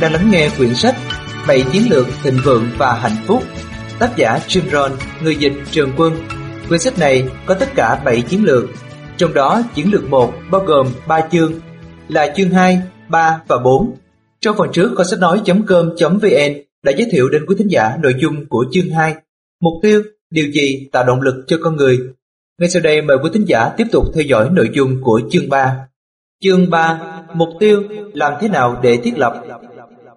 Quý đang lắng nghe quyển sách 7 chiến lược thịnh vượng và hạnh phúc. Tác giả Jim Rohn, người dịch Trường Quân. Quyển sách này có tất cả 7 chiến lược. Trong đó chiến lược 1 bao gồm 3 chương là chương 2, 3 và 4 Trong phần trước có sách nói.com.vn đã giới thiệu đến quý thính giả nội dung của chương 2 Mục tiêu, điều gì tạo động lực cho con người? Ngay sau đây mời quý thính giả tiếp tục theo dõi nội dung của chương 3 Chương 3 Mục tiêu làm thế nào để thiết lập?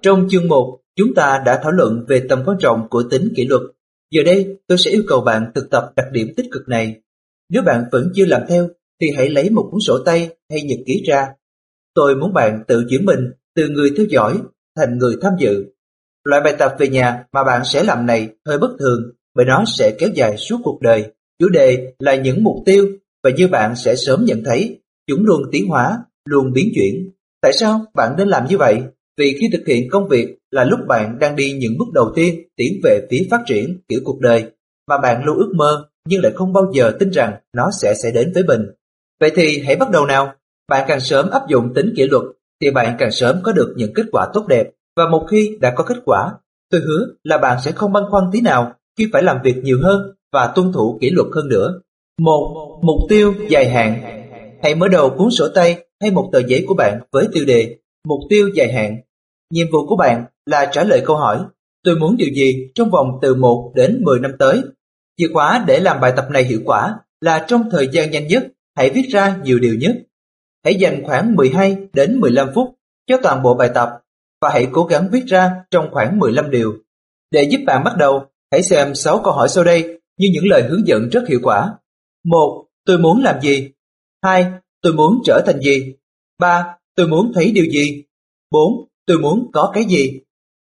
Trong chương 1 chúng ta đã thảo luận về tầm quan trọng của tính kỷ luật Giờ đây tôi sẽ yêu cầu bạn thực tập đặc điểm tích cực này Nếu bạn vẫn chưa làm theo thì hãy lấy một cuốn sổ tay hay nhật ký ra Tôi muốn bạn tự chuyển mình từ người theo dõi thành người tham dự Loại bài tập về nhà mà bạn sẽ làm này hơi bất thường bởi nó sẽ kéo dài suốt cuộc đời. Chủ đề là những mục tiêu và như bạn sẽ sớm nhận thấy, chúng luôn tiến hóa, luôn biến chuyển. Tại sao bạn nên làm như vậy? Vì khi thực hiện công việc là lúc bạn đang đi những bước đầu tiên tiến về phía phát triển kiểu cuộc đời mà bạn luôn ước mơ nhưng lại không bao giờ tin rằng nó sẽ sẽ đến với mình. Vậy thì hãy bắt đầu nào. Bạn càng sớm áp dụng tính kỷ luật thì bạn càng sớm có được những kết quả tốt đẹp. Và một khi đã có kết quả, tôi hứa là bạn sẽ không băn khoăn tí nào khi phải làm việc nhiều hơn và tuân thủ kỷ luật hơn nữa. Một mục tiêu dài hạn. Hãy mở đầu cuốn sổ tay hay một tờ giấy của bạn với tiêu đề Mục tiêu dài hạn. Nhiệm vụ của bạn là trả lời câu hỏi Tôi muốn điều gì trong vòng từ 1 đến 10 năm tới. Chìa khóa để làm bài tập này hiệu quả là trong thời gian nhanh nhất, hãy viết ra nhiều điều nhất. Hãy dành khoảng 12 đến 15 phút cho toàn bộ bài tập và hãy cố gắng viết ra trong khoảng 15 điều. Để giúp bạn bắt đầu, hãy xem 6 câu hỏi sau đây như những lời hướng dẫn rất hiệu quả. 1. Tôi muốn làm gì? 2. Tôi muốn trở thành gì? 3. Tôi muốn thấy điều gì? 4. Tôi muốn có cái gì?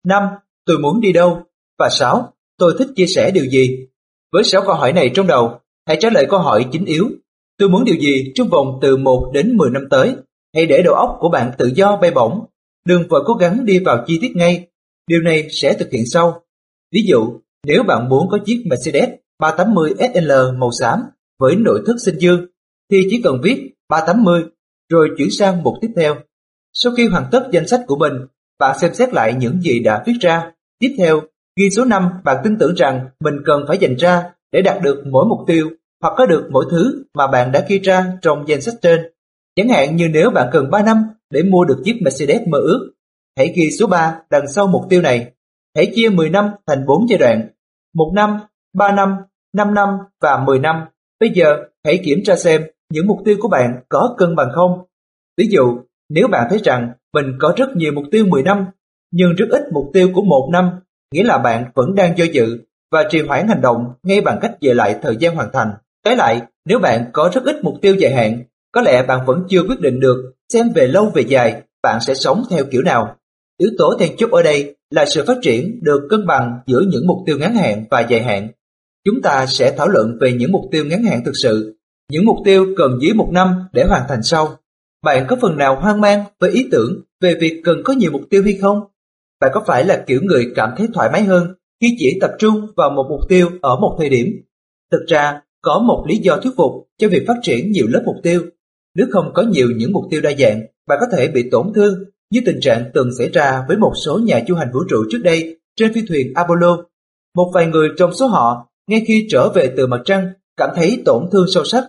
5. Tôi muốn đi đâu? Và 6. Tôi thích chia sẻ điều gì? Với 6 câu hỏi này trong đầu, hãy trả lời câu hỏi chính yếu. Tôi muốn điều gì trong vòng từ 1 đến 10 năm tới? Hãy để đầu óc của bạn tự do bay bổng. Đừng vội cố gắng đi vào chi tiết ngay. Điều này sẽ thực hiện sau. Ví dụ, nếu bạn muốn có chiếc Mercedes 380 SL màu xám với nội thất xanh dương, thì chỉ cần viết 380 rồi chuyển sang mục tiếp theo. Sau khi hoàn tất danh sách của mình, bạn xem xét lại những gì đã viết ra. Tiếp theo, ghi số 5 bạn tin tưởng rằng mình cần phải dành ra để đạt được mỗi mục tiêu hoặc có được mỗi thứ mà bạn đã ghi ra trong danh sách trên. Chẳng hạn như nếu bạn cần 3 năm để mua được chiếc Mercedes mơ ước, hãy ghi số 3 đằng sau mục tiêu này. Hãy chia 10 năm thành 4 giai đoạn. 1 năm, 3 năm, 5 năm và 10 năm. Bây giờ, hãy kiểm tra xem những mục tiêu của bạn có cân bằng không. Ví dụ, nếu bạn thấy rằng mình có rất nhiều mục tiêu 10 năm, nhưng rất ít mục tiêu của một năm, nghĩa là bạn vẫn đang do dự và trì hoãn hành động ngay bằng cách về lại thời gian hoàn thành. Trái lại, nếu bạn có rất ít mục tiêu dài hạn, có lẽ bạn vẫn chưa quyết định được xem về lâu về dài bạn sẽ sống theo kiểu nào. Yếu tố then chốt ở đây là sự phát triển được cân bằng giữa những mục tiêu ngắn hạn và dài hạn. Chúng ta sẽ thảo luận về những mục tiêu ngắn hạn thực sự, những mục tiêu cần dưới một năm để hoàn thành sau. Bạn có phần nào hoang mang với ý tưởng về việc cần có nhiều mục tiêu hay không? Bạn có phải là kiểu người cảm thấy thoải mái hơn khi chỉ tập trung vào một mục tiêu ở một thời điểm? Thực ra, có một lý do thuyết phục cho việc phát triển nhiều lớp mục tiêu. Nếu không có nhiều những mục tiêu đa dạng, bạn có thể bị tổn thương như tình trạng từng xảy ra với một số nhà du hành vũ trụ trước đây trên phi thuyền Apollo. Một vài người trong số họ, ngay khi trở về từ mặt trăng, cảm thấy tổn thương sâu sắc.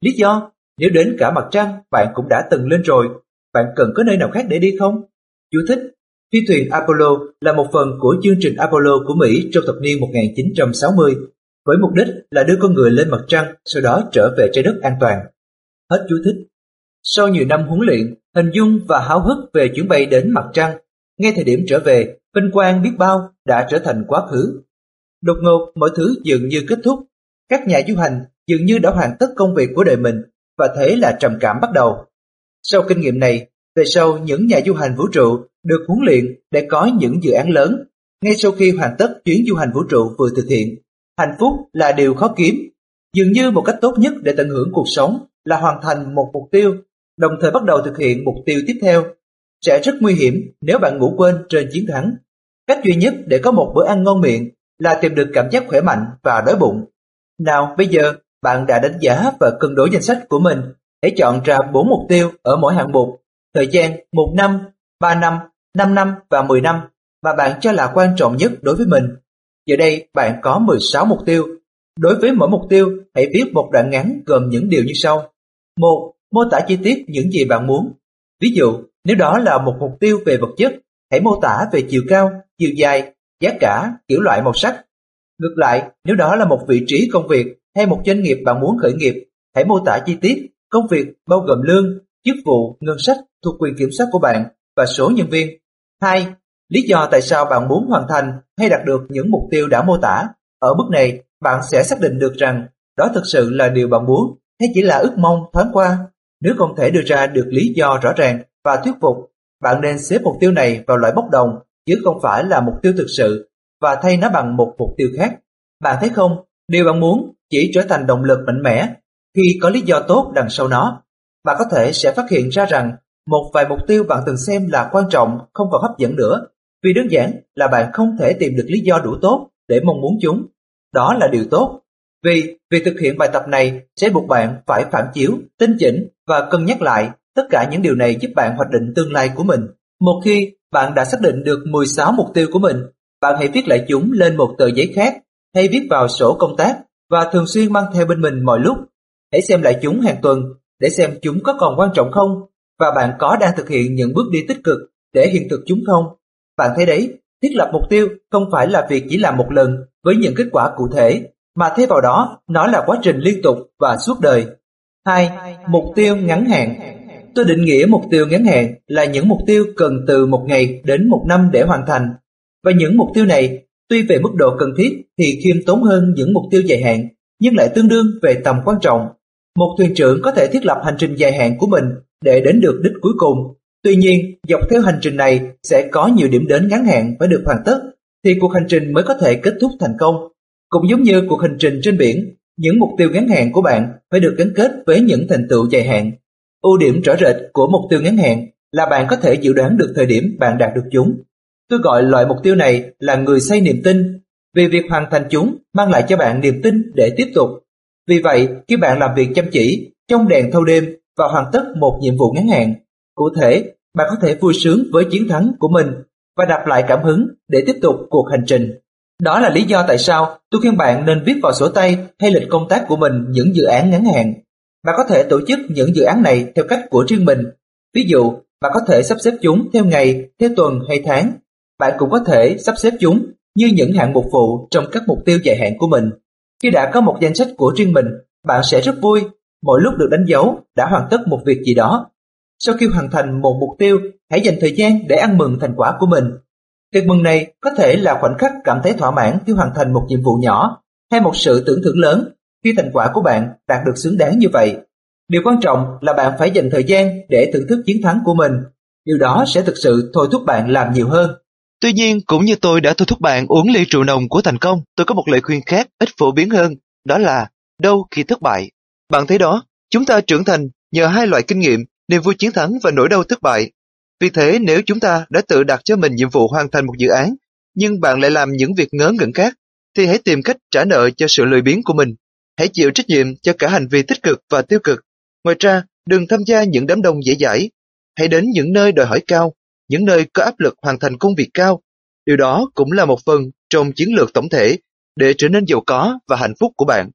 Lý do, nếu đến cả mặt trăng, bạn cũng đã từng lên rồi, bạn cần có nơi nào khác để đi không? Chú thích, phi thuyền Apollo là một phần của chương trình Apollo của Mỹ trong thập niên 1960, với mục đích là đưa con người lên mặt trăng, sau đó trở về trái đất an toàn. Hết chú thích. Sau nhiều năm huấn luyện, hình dung và háo hức về chuyến bay đến mặt trăng, ngay thời điểm trở về, vinh quang biết bao đã trở thành quá khứ. Đột ngột mọi thứ dường như kết thúc, các nhà du hành dường như đã hoàn tất công việc của đời mình và thế là trầm cảm bắt đầu. Sau kinh nghiệm này, về sau những nhà du hành vũ trụ được huấn luyện để có những dự án lớn. Ngay sau khi hoàn tất chuyến du hành vũ trụ vừa thực hiện, hạnh phúc là điều khó kiếm. Dường như một cách tốt nhất để tận hưởng cuộc sống là hoàn thành một mục tiêu, đồng thời bắt đầu thực hiện mục tiêu tiếp theo. Sẽ rất nguy hiểm nếu bạn ngủ quên trên chiến thắng. Cách duy nhất để có một bữa ăn ngon miệng là tìm được cảm giác khỏe mạnh và đói bụng. Nào bây giờ bạn đã đánh giá và cân đối danh sách của mình. Hãy chọn ra 4 mục tiêu ở mỗi hạng mục. Thời gian 1 năm, 3 năm, 5 năm và 10 năm mà bạn cho là quan trọng nhất đối với mình. Giờ đây bạn có 16 mục tiêu. Đối với mỗi mục tiêu, hãy viết một đoạn ngắn gồm những điều như sau. một Mô tả chi tiết những gì bạn muốn. Ví dụ, nếu đó là một mục tiêu về vật chất, hãy mô tả về chiều cao, chiều dài, giá cả, kiểu loại màu sắc. Ngược lại, nếu đó là một vị trí công việc hay một doanh nghiệp bạn muốn khởi nghiệp, hãy mô tả chi tiết công việc bao gồm lương, chức vụ, ngân sách thuộc quyền kiểm soát của bạn và số nhân viên. 2. Lý do tại sao bạn muốn hoàn thành hay đạt được những mục tiêu đã mô tả. Ở bước này, bạn sẽ xác định được rằng đó thực sự là điều bạn muốn hay chỉ là ước mong thoáng qua. Nếu không thể đưa ra được lý do rõ ràng và thuyết phục, bạn nên xếp mục tiêu này vào loại bốc đồng chứ không phải là mục tiêu thực sự và thay nó bằng một mục tiêu khác. Bạn thấy không, điều bạn muốn chỉ trở thành động lực mạnh mẽ khi có lý do tốt đằng sau nó. Bạn có thể sẽ phát hiện ra rằng một vài mục tiêu bạn từng xem là quan trọng không còn hấp dẫn nữa vì đơn giản là bạn không thể tìm được lý do đủ tốt để mong muốn chúng. Đó là điều tốt. Vì việc thực hiện bài tập này sẽ buộc bạn phải phản chiếu, tinh chỉnh và cân nhắc lại tất cả những điều này giúp bạn hoạch định tương lai của mình. Một khi bạn đã xác định được 16 mục tiêu của mình, bạn hãy viết lại chúng lên một tờ giấy khác hay viết vào sổ công tác và thường xuyên mang theo bên mình mọi lúc. Hãy xem lại chúng hàng tuần để xem chúng có còn quan trọng không và bạn có đang thực hiện những bước đi tích cực để hiện thực chúng không. Bạn thấy đấy, thiết lập mục tiêu không phải là việc chỉ làm một lần với những kết quả cụ thể, mà thay vào đó nó là quá trình liên tục và suốt đời. 2. Mục tiêu ngắn hạn Tôi định nghĩa mục tiêu ngắn hạn là những mục tiêu cần từ một ngày đến một năm để hoàn thành. Và những mục tiêu này, tuy về mức độ cần thiết thì khiêm tốn hơn những mục tiêu dài hạn, nhưng lại tương đương về tầm quan trọng. Một thuyền trưởng có thể thiết lập hành trình dài hạn của mình để đến được đích cuối cùng. Tuy nhiên, dọc theo hành trình này sẽ có nhiều điểm đến ngắn hạn phải được hoàn tất, thì cuộc hành trình mới có thể kết thúc thành công. Cũng giống như cuộc hành trình trên biển, những mục tiêu ngắn hạn của bạn phải được gắn kết với những thành tựu dài hạn. Ưu điểm rõ rệt của mục tiêu ngắn hạn là bạn có thể dự đoán được thời điểm bạn đạt được chúng. Tôi gọi loại mục tiêu này là người xây niềm tin, vì việc hoàn thành chúng mang lại cho bạn niềm tin để tiếp tục. Vì vậy, khi bạn làm việc chăm chỉ, trong đèn thâu đêm và hoàn tất một nhiệm vụ ngắn hạn, cụ thể, bạn có thể vui sướng với chiến thắng của mình và đạp lại cảm hứng để tiếp tục cuộc hành trình. Đó là lý do tại sao tôi khuyên bạn nên viết vào sổ tay hay lịch công tác của mình những dự án ngắn hạn. Bạn có thể tổ chức những dự án này theo cách của riêng mình. Ví dụ, bạn có thể sắp xếp chúng theo ngày, theo tuần hay tháng. Bạn cũng có thể sắp xếp chúng như những hạng mục phụ trong các mục tiêu dài hạn của mình. Khi đã có một danh sách của riêng mình, bạn sẽ rất vui mỗi lúc được đánh dấu đã hoàn tất một việc gì đó. Sau khi hoàn thành một mục tiêu, hãy dành thời gian để ăn mừng thành quả của mình. Tiệc mừng này có thể là khoảnh khắc cảm thấy thỏa mãn khi hoàn thành một nhiệm vụ nhỏ hay một sự tưởng thưởng lớn khi thành quả của bạn đạt được xứng đáng như vậy. Điều quan trọng là bạn phải dành thời gian để thưởng thức chiến thắng của mình. Điều đó sẽ thực sự thôi thúc bạn làm nhiều hơn. Tuy nhiên, cũng như tôi đã thôi thúc bạn uống ly rượu nồng của thành công, tôi có một lời khuyên khác ít phổ biến hơn, đó là đâu khi thất bại. Bạn thấy đó, chúng ta trưởng thành nhờ hai loại kinh nghiệm, niềm vui chiến thắng và nỗi đau thất bại. Vì thế nếu chúng ta đã tự đặt cho mình nhiệm vụ hoàn thành một dự án, nhưng bạn lại làm những việc ngớ ngẩn khác, thì hãy tìm cách trả nợ cho sự lười biếng của mình. Hãy chịu trách nhiệm cho cả hành vi tích cực và tiêu cực. Ngoài ra, đừng tham gia những đám đông dễ dãi. Hãy đến những nơi đòi hỏi cao, những nơi có áp lực hoàn thành công việc cao. Điều đó cũng là một phần trong chiến lược tổng thể để trở nên giàu có và hạnh phúc của bạn.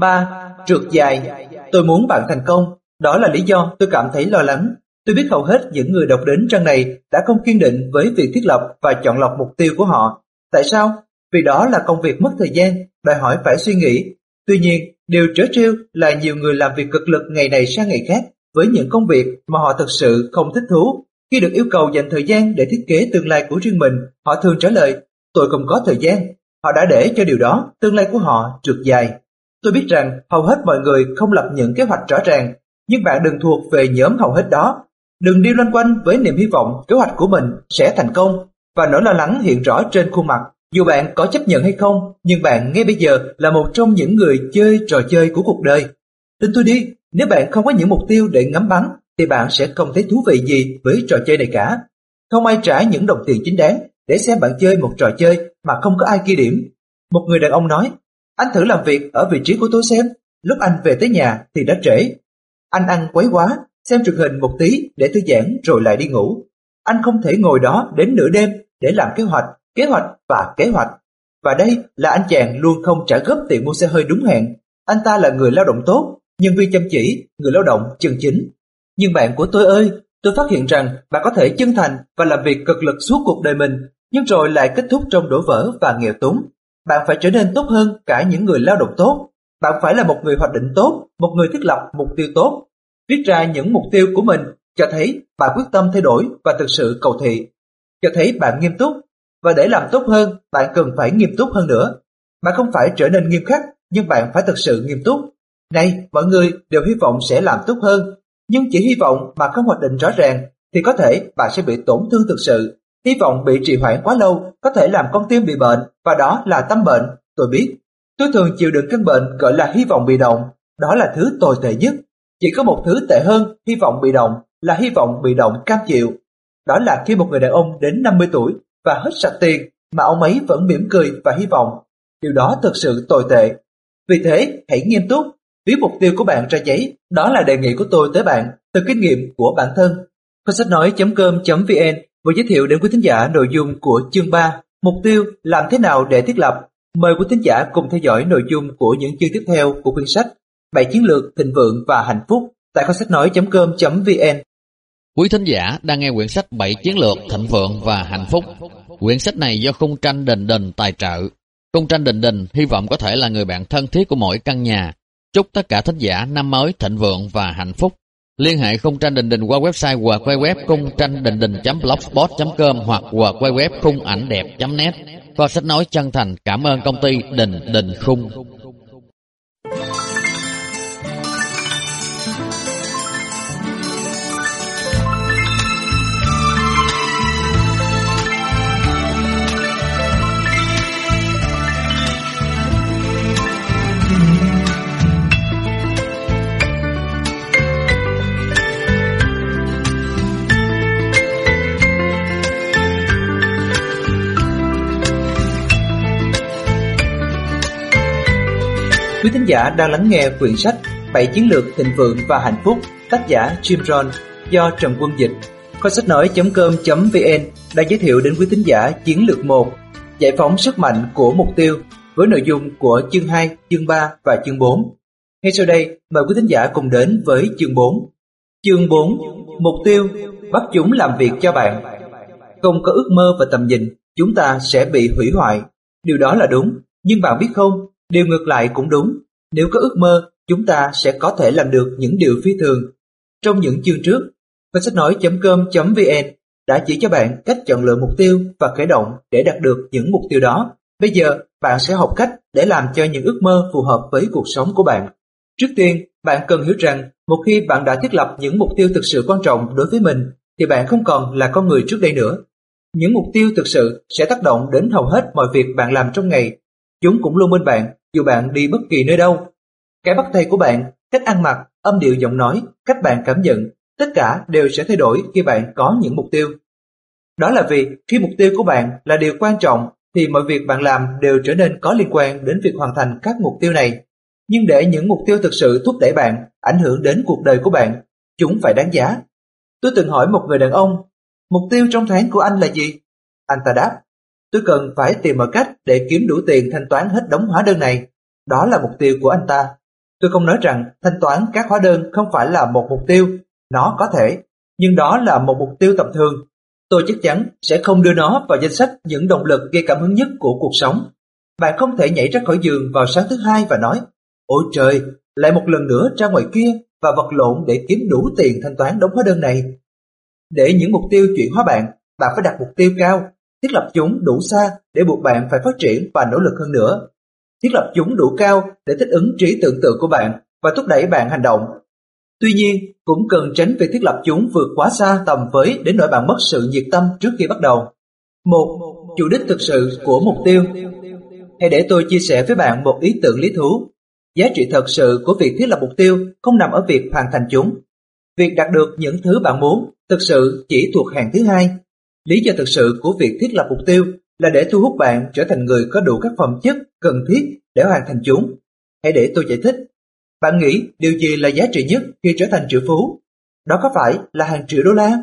3. Trượt dài Tôi muốn bạn thành công. Đó là lý do tôi cảm thấy lo lắng. Tôi biết hầu hết những người đọc đến trang này đã không kiên định với việc thiết lập và chọn lọc mục tiêu của họ. Tại sao? Vì đó là công việc mất thời gian, đòi hỏi phải suy nghĩ. Tuy nhiên, điều trớ trêu là nhiều người làm việc cực lực ngày này sang ngày khác với những công việc mà họ thực sự không thích thú. Khi được yêu cầu dành thời gian để thiết kế tương lai của riêng mình, họ thường trả lời, tôi không có thời gian. Họ đã để cho điều đó, tương lai của họ trượt dài. Tôi biết rằng hầu hết mọi người không lập những kế hoạch rõ ràng, nhưng bạn đừng thuộc về nhóm hầu hết đó. Đừng đi loanh quanh với niềm hy vọng kế hoạch của mình sẽ thành công và nỗi lo lắng hiện rõ trên khuôn mặt. Dù bạn có chấp nhận hay không, nhưng bạn ngay bây giờ là một trong những người chơi trò chơi của cuộc đời. Tin tôi đi, nếu bạn không có những mục tiêu để ngắm bắn, thì bạn sẽ không thấy thú vị gì với trò chơi này cả. Không ai trả những đồng tiền chính đáng để xem bạn chơi một trò chơi mà không có ai ghi điểm. Một người đàn ông nói, anh thử làm việc ở vị trí của tôi xem, lúc anh về tới nhà thì đã trễ. Anh ăn quấy quá, xem truyền hình một tí để thư giãn rồi lại đi ngủ. Anh không thể ngồi đó đến nửa đêm để làm kế hoạch, kế hoạch và kế hoạch. Và đây là anh chàng luôn không trả góp tiền mua xe hơi đúng hẹn. Anh ta là người lao động tốt, nhân viên chăm chỉ, người lao động chân chính. Nhưng bạn của tôi ơi, tôi phát hiện rằng bạn có thể chân thành và làm việc cực lực suốt cuộc đời mình, nhưng rồi lại kết thúc trong đổ vỡ và nghèo túng. Bạn phải trở nên tốt hơn cả những người lao động tốt. Bạn phải là một người hoạch định tốt, một người thiết lập mục tiêu tốt. Viết ra những mục tiêu của mình cho thấy bạn quyết tâm thay đổi và thực sự cầu thị. Cho thấy bạn nghiêm túc, và để làm tốt hơn, bạn cần phải nghiêm túc hơn nữa. Bạn không phải trở nên nghiêm khắc, nhưng bạn phải thực sự nghiêm túc. Này, mọi người đều hy vọng sẽ làm tốt hơn, nhưng chỉ hy vọng mà không hoạch định rõ ràng thì có thể bạn sẽ bị tổn thương thực sự. Hy vọng bị trì hoãn quá lâu có thể làm con tim bị bệnh và đó là tâm bệnh, tôi biết. Tôi thường chịu đựng căn bệnh gọi là hy vọng bị động, đó là thứ tồi tệ nhất. Chỉ có một thứ tệ hơn hy vọng bị động là hy vọng bị động cam chịu. Đó là khi một người đàn ông đến 50 tuổi và hết sạch tiền mà ông ấy vẫn mỉm cười và hy vọng. Điều đó thực sự tồi tệ. Vì thế, hãy nghiêm túc, viết mục tiêu của bạn ra giấy. Đó là đề nghị của tôi tới bạn, từ kinh nghiệm của bản thân. Kho sách nói.com.vn vừa giới thiệu đến quý thính giả nội dung của chương 3, mục tiêu làm thế nào để thiết lập. Mời quý thính giả cùng theo dõi nội dung của những chương tiếp theo của quyển sách bảy chiến lược thịnh vượng và hạnh phúc tại kho sách nói.com.vn. Quý thính giả đang nghe quyển sách 7 chiến lược thịnh vượng và hạnh phúc. Quyển sách này do khung tranh đình đình tài trợ. công tranh đình đình hy vọng có thể là người bạn thân thiết của mỗi căn nhà. Chúc tất cả thính giả năm mới thịnh vượng và hạnh phúc. Liên hệ khung tranh đình đình qua website hoặc quay web khung tranh đình đình.blogspot.com hoặc hoặc quay web khung ảnh đẹp.net. Kho sách nói chân thành cảm ơn công ty Đình Đình Khung. Quý thính giả đang lắng nghe quyển sách bảy chiến lược thịnh vượng và hạnh phúc tác giả Jim Rohn do Trần Quân Dịch. Kho sách nói.com.vn đang giới thiệu đến quý thính giả chiến lược 1 giải phóng sức mạnh của mục tiêu với nội dung của chương 2, chương 3 và chương 4. Ngay sau đây, mời quý thính giả cùng đến với chương 4. Chương 4. Mục tiêu bắt chúng làm việc cho bạn. Không có ước mơ và tầm nhìn, chúng ta sẽ bị hủy hoại. Điều đó là đúng, nhưng bạn biết không, Điều ngược lại cũng đúng, nếu có ước mơ, chúng ta sẽ có thể làm được những điều phi thường. Trong những chương trước, sách nói.com.vn đã chỉ cho bạn cách chọn lựa mục tiêu và khởi động để đạt được những mục tiêu đó. Bây giờ, bạn sẽ học cách để làm cho những ước mơ phù hợp với cuộc sống của bạn. Trước tiên, bạn cần hiểu rằng một khi bạn đã thiết lập những mục tiêu thực sự quan trọng đối với mình, thì bạn không còn là con người trước đây nữa. Những mục tiêu thực sự sẽ tác động đến hầu hết mọi việc bạn làm trong ngày. Chúng cũng luôn bên bạn dù bạn đi bất kỳ nơi đâu. Cái bắt tay của bạn, cách ăn mặc, âm điệu giọng nói, cách bạn cảm nhận, tất cả đều sẽ thay đổi khi bạn có những mục tiêu. Đó là vì khi mục tiêu của bạn là điều quan trọng thì mọi việc bạn làm đều trở nên có liên quan đến việc hoàn thành các mục tiêu này. Nhưng để những mục tiêu thực sự thúc đẩy bạn, ảnh hưởng đến cuộc đời của bạn, chúng phải đáng giá. Tôi từng hỏi một người đàn ông, mục tiêu trong tháng của anh là gì? Anh ta đáp, Tôi cần phải tìm mọi cách để kiếm đủ tiền thanh toán hết đống hóa đơn này. Đó là mục tiêu của anh ta. Tôi không nói rằng thanh toán các hóa đơn không phải là một mục tiêu, nó có thể, nhưng đó là một mục tiêu tầm thường. Tôi chắc chắn sẽ không đưa nó vào danh sách những động lực gây cảm hứng nhất của cuộc sống. Bạn không thể nhảy ra khỏi giường vào sáng thứ hai và nói Ôi trời, lại một lần nữa ra ngoài kia và vật lộn để kiếm đủ tiền thanh toán đống hóa đơn này. Để những mục tiêu chuyển hóa bạn, bạn phải đặt mục tiêu cao thiết lập chúng đủ xa để buộc bạn phải phát triển và nỗ lực hơn nữa. Thiết lập chúng đủ cao để thích ứng trí tưởng tượng của bạn và thúc đẩy bạn hành động. Tuy nhiên, cũng cần tránh việc thiết lập chúng vượt quá xa tầm với đến nỗi bạn mất sự nhiệt tâm trước khi bắt đầu. Một, chủ đích thực sự của mục tiêu. Hãy để tôi chia sẻ với bạn một ý tưởng lý thú. Giá trị thật sự của việc thiết lập mục tiêu không nằm ở việc hoàn thành chúng. Việc đạt được những thứ bạn muốn thực sự chỉ thuộc hàng thứ hai Lý do thực sự của việc thiết lập mục tiêu là để thu hút bạn trở thành người có đủ các phẩm chất cần thiết để hoàn thành chúng. Hãy để tôi giải thích. Bạn nghĩ điều gì là giá trị nhất khi trở thành triệu phú? Đó có phải là hàng triệu đô la?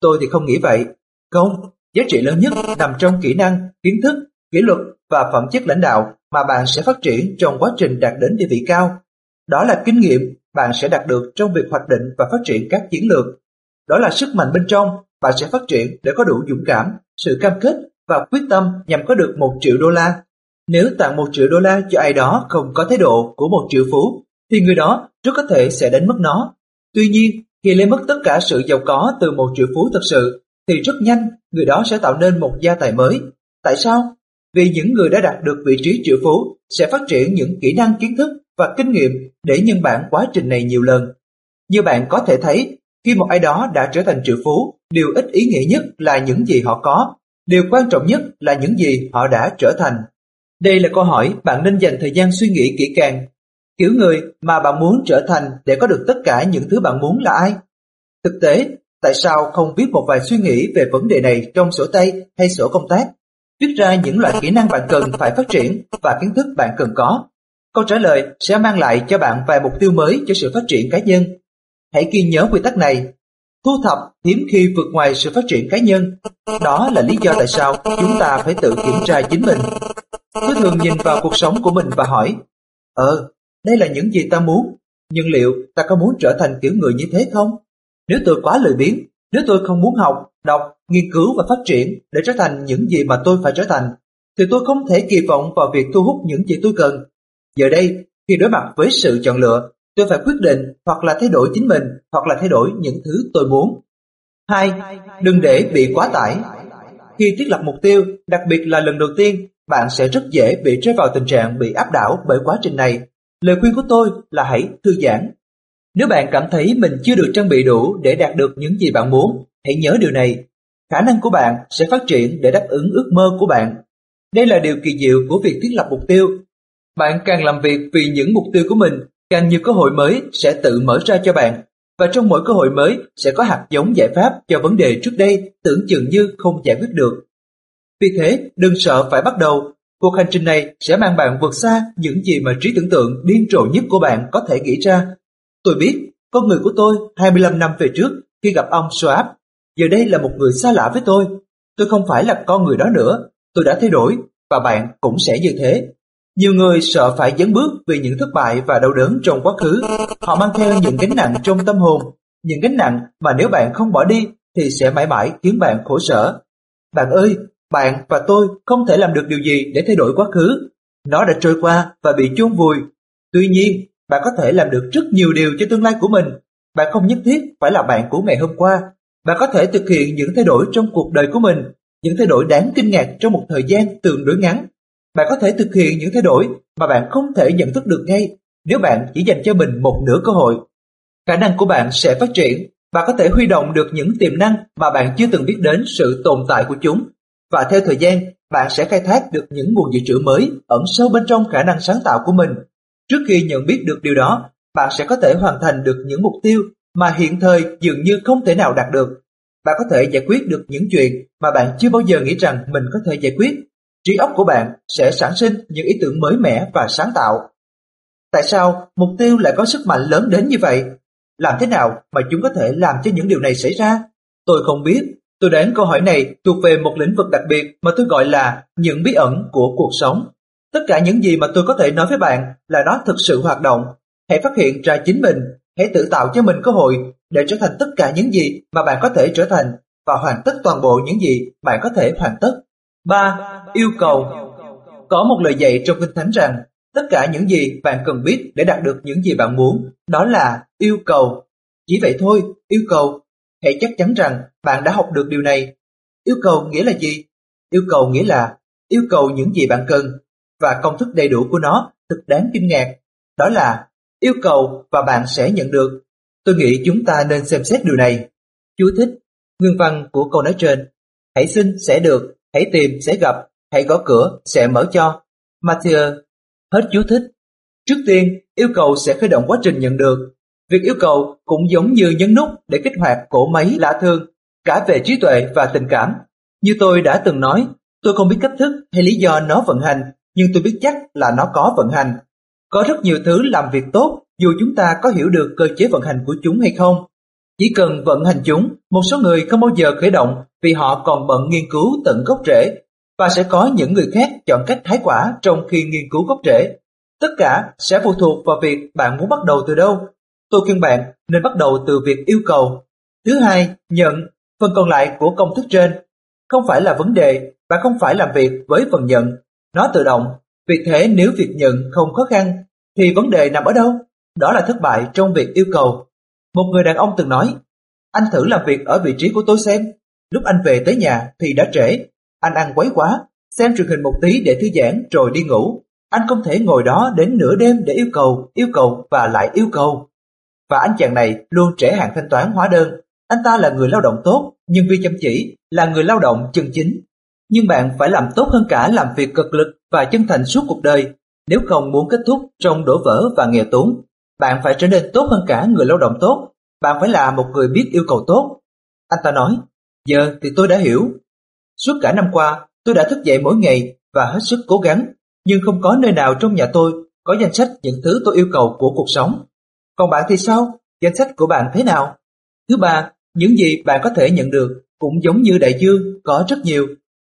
Tôi thì không nghĩ vậy. Không, giá trị lớn nhất nằm trong kỹ năng, kiến thức, kỷ luật và phẩm chất lãnh đạo mà bạn sẽ phát triển trong quá trình đạt đến địa vị cao. Đó là kinh nghiệm bạn sẽ đạt được trong việc hoạch định và phát triển các chiến lược. Đó là sức mạnh bên trong bạn sẽ phát triển để có đủ dũng cảm, sự cam kết và quyết tâm nhằm có được một triệu đô la. Nếu tặng một triệu đô la cho ai đó không có thái độ của một triệu phú, thì người đó rất có thể sẽ đánh mất nó. Tuy nhiên, khi lấy mất tất cả sự giàu có từ một triệu phú thật sự, thì rất nhanh người đó sẽ tạo nên một gia tài mới. Tại sao? Vì những người đã đạt được vị trí triệu phú sẽ phát triển những kỹ năng kiến thức và kinh nghiệm để nhân bản quá trình này nhiều lần. Như bạn có thể thấy, khi một ai đó đã trở thành triệu phú, điều ít ý nghĩa nhất là những gì họ có, điều quan trọng nhất là những gì họ đã trở thành. Đây là câu hỏi bạn nên dành thời gian suy nghĩ kỹ càng. Kiểu người mà bạn muốn trở thành để có được tất cả những thứ bạn muốn là ai? Thực tế, tại sao không viết một vài suy nghĩ về vấn đề này trong sổ tay hay sổ công tác? Viết ra những loại kỹ năng bạn cần phải phát triển và kiến thức bạn cần có. Câu trả lời sẽ mang lại cho bạn vài mục tiêu mới cho sự phát triển cá nhân. Hãy ghi nhớ quy tắc này. Thu thập hiếm khi vượt ngoài sự phát triển cá nhân. Đó là lý do tại sao chúng ta phải tự kiểm tra chính mình. Tôi thường nhìn vào cuộc sống của mình và hỏi, Ờ, đây là những gì ta muốn, nhưng liệu ta có muốn trở thành kiểu người như thế không? Nếu tôi quá lười biếng, nếu tôi không muốn học, đọc, nghiên cứu và phát triển để trở thành những gì mà tôi phải trở thành, thì tôi không thể kỳ vọng vào việc thu hút những gì tôi cần. Giờ đây, khi đối mặt với sự chọn lựa, tôi phải quyết định hoặc là thay đổi chính mình hoặc là thay đổi những thứ tôi muốn. Hai, đừng để bị quá tải. Khi thiết lập mục tiêu, đặc biệt là lần đầu tiên, bạn sẽ rất dễ bị rơi vào tình trạng bị áp đảo bởi quá trình này. Lời khuyên của tôi là hãy thư giãn. Nếu bạn cảm thấy mình chưa được trang bị đủ để đạt được những gì bạn muốn, hãy nhớ điều này. Khả năng của bạn sẽ phát triển để đáp ứng ước mơ của bạn. Đây là điều kỳ diệu của việc thiết lập mục tiêu. Bạn càng làm việc vì những mục tiêu của mình, càng nhiều cơ hội mới sẽ tự mở ra cho bạn. Và trong mỗi cơ hội mới sẽ có hạt giống giải pháp cho vấn đề trước đây tưởng chừng như không giải quyết được. Vì thế, đừng sợ phải bắt đầu. Cuộc hành trình này sẽ mang bạn vượt xa những gì mà trí tưởng tượng điên rồ nhất của bạn có thể nghĩ ra. Tôi biết, con người của tôi 25 năm về trước khi gặp ông Schwab, giờ đây là một người xa lạ với tôi. Tôi không phải là con người đó nữa, tôi đã thay đổi và bạn cũng sẽ như thế. Nhiều người sợ phải dấn bước vì những thất bại và đau đớn trong quá khứ. Họ mang theo những gánh nặng trong tâm hồn, những gánh nặng mà nếu bạn không bỏ đi thì sẽ mãi mãi khiến bạn khổ sở. Bạn ơi, bạn và tôi không thể làm được điều gì để thay đổi quá khứ. Nó đã trôi qua và bị chôn vùi. Tuy nhiên, bạn có thể làm được rất nhiều điều cho tương lai của mình. Bạn không nhất thiết phải là bạn của ngày hôm qua. Bạn có thể thực hiện những thay đổi trong cuộc đời của mình, những thay đổi đáng kinh ngạc trong một thời gian tương đối ngắn. Bạn có thể thực hiện những thay đổi mà bạn không thể nhận thức được ngay nếu bạn chỉ dành cho mình một nửa cơ hội. Khả năng của bạn sẽ phát triển, và có thể huy động được những tiềm năng mà bạn chưa từng biết đến sự tồn tại của chúng và theo thời gian, bạn sẽ khai thác được những nguồn dự trữ mới ẩn sâu bên trong khả năng sáng tạo của mình. Trước khi nhận biết được điều đó, bạn sẽ có thể hoàn thành được những mục tiêu mà hiện thời dường như không thể nào đạt được. Bạn có thể giải quyết được những chuyện mà bạn chưa bao giờ nghĩ rằng mình có thể giải quyết. Trí óc của bạn sẽ sản sinh những ý tưởng mới mẻ và sáng tạo. Tại sao mục tiêu lại có sức mạnh lớn đến như vậy? Làm thế nào mà chúng có thể làm cho những điều này xảy ra? Tôi không biết, Tôi đến câu hỏi này thuộc về một lĩnh vực đặc biệt mà tôi gọi là những bí ẩn của cuộc sống. Tất cả những gì mà tôi có thể nói với bạn là nó thực sự hoạt động. Hãy phát hiện ra chính mình, hãy tự tạo cho mình cơ hội để trở thành tất cả những gì mà bạn có thể trở thành và hoàn tất toàn bộ những gì bạn có thể hoàn tất. 3. Yêu cầu Có một lời dạy trong Kinh Thánh rằng tất cả những gì bạn cần biết để đạt được những gì bạn muốn đó là yêu cầu. Chỉ vậy thôi, yêu cầu Hãy chắc chắn rằng bạn đã học được điều này. Yêu cầu nghĩa là gì? Yêu cầu nghĩa là yêu cầu những gì bạn cần và công thức đầy đủ của nó thực đáng kinh ngạc. Đó là yêu cầu và bạn sẽ nhận được. Tôi nghĩ chúng ta nên xem xét điều này. Chú thích, nguyên văn của câu nói trên. Hãy xin sẽ được, hãy tìm sẽ gặp, hãy gõ cửa sẽ mở cho. Matthew, hết chú thích. Trước tiên, yêu cầu sẽ khởi động quá trình nhận được. Việc yêu cầu cũng giống như nhấn nút để kích hoạt cỗ máy lạ thương cả về trí tuệ và tình cảm. Như tôi đã từng nói, tôi không biết cách thức hay lý do nó vận hành, nhưng tôi biết chắc là nó có vận hành. Có rất nhiều thứ làm việc tốt dù chúng ta có hiểu được cơ chế vận hành của chúng hay không. Chỉ cần vận hành chúng, một số người không bao giờ khởi động vì họ còn bận nghiên cứu tận gốc rễ và sẽ có những người khác chọn cách thái quả trong khi nghiên cứu gốc rễ. Tất cả sẽ phụ thuộc vào việc bạn muốn bắt đầu từ đâu. Tôi khuyên bạn nên bắt đầu từ việc yêu cầu. Thứ hai, nhận, phần còn lại của công thức trên. Không phải là vấn đề, bạn không phải làm việc với phần nhận. Nó tự động. Vì thế nếu việc nhận không khó khăn, thì vấn đề nằm ở đâu? Đó là thất bại trong việc yêu cầu. Một người đàn ông từng nói, anh thử làm việc ở vị trí của tôi xem. Lúc anh về tới nhà thì đã trễ, anh ăn quấy quá, xem truyền hình một tí để thư giãn rồi đi ngủ. Anh không thể ngồi đó đến nửa đêm để yêu cầu, yêu cầu và lại yêu cầu. Và anh chàng này luôn trễ hạn thanh toán hóa đơn. Anh ta là người lao động tốt, nhưng vì chăm chỉ, là người lao động chân chính. Nhưng bạn phải làm tốt hơn cả làm việc cực lực và chân thành suốt cuộc đời. Nếu không muốn kết thúc trong đổ vỡ và nghèo túng, bạn phải trở nên tốt hơn cả người lao động tốt. Bạn phải là một người biết yêu cầu tốt. Anh ta nói, giờ thì tôi đã hiểu. Suốt cả năm qua, tôi đã thức dậy mỗi ngày và hết sức cố gắng, nhưng không có nơi nào trong nhà tôi có danh sách những thứ tôi yêu cầu của cuộc sống. Còn bạn thì sao? Danh sách của bạn thế nào? Thứ ba, những gì bạn có thể nhận được cũng giống như đại dương, có rất nhiều.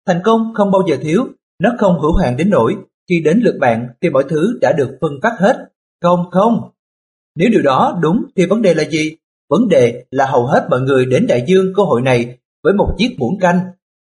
Thành công không bao giờ thiếu, nó không hữu hạn đến nỗi khi đến lượt bạn thì mọi thứ đã được phân phát hết. Không không. Nếu điều đó đúng thì vấn đề là gì? Vấn đề là hầu hết mọi người đến đại dương cơ hội này với một chiếc muỗng canh.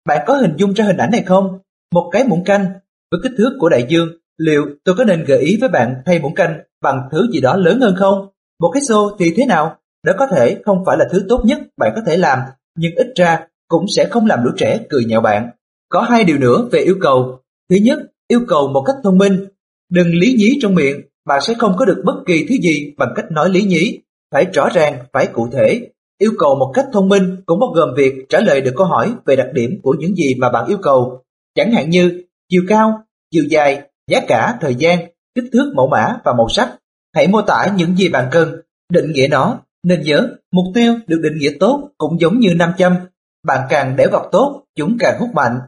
Bạn có hình dung ra hình ảnh này không? Một cái muỗng canh với kích thước của đại dương, liệu tôi có nên gợi ý với bạn thay muỗng canh bằng thứ gì đó lớn hơn không? Một cái xô thì thế nào? Đó có thể không phải là thứ tốt nhất bạn có thể làm, nhưng ít ra cũng sẽ không làm lũ trẻ cười nhạo bạn. Có hai điều nữa về yêu cầu. Thứ nhất, yêu cầu một cách thông minh. Đừng lý nhí trong miệng, bạn sẽ không có được bất kỳ thứ gì bằng cách nói lý nhí. Phải rõ ràng, phải cụ thể. Yêu cầu một cách thông minh cũng bao gồm việc trả lời được câu hỏi về đặc điểm của những gì mà bạn yêu cầu. Chẳng hạn như chiều cao, chiều dài, giá cả, thời gian, kích thước mẫu mã và màu sắc. Hãy mô tả những gì bạn cần, định nghĩa nó. Nên nhớ, mục tiêu được định nghĩa tốt cũng giống như nam châm. Bạn càng để gọc tốt, chúng càng hút mạnh.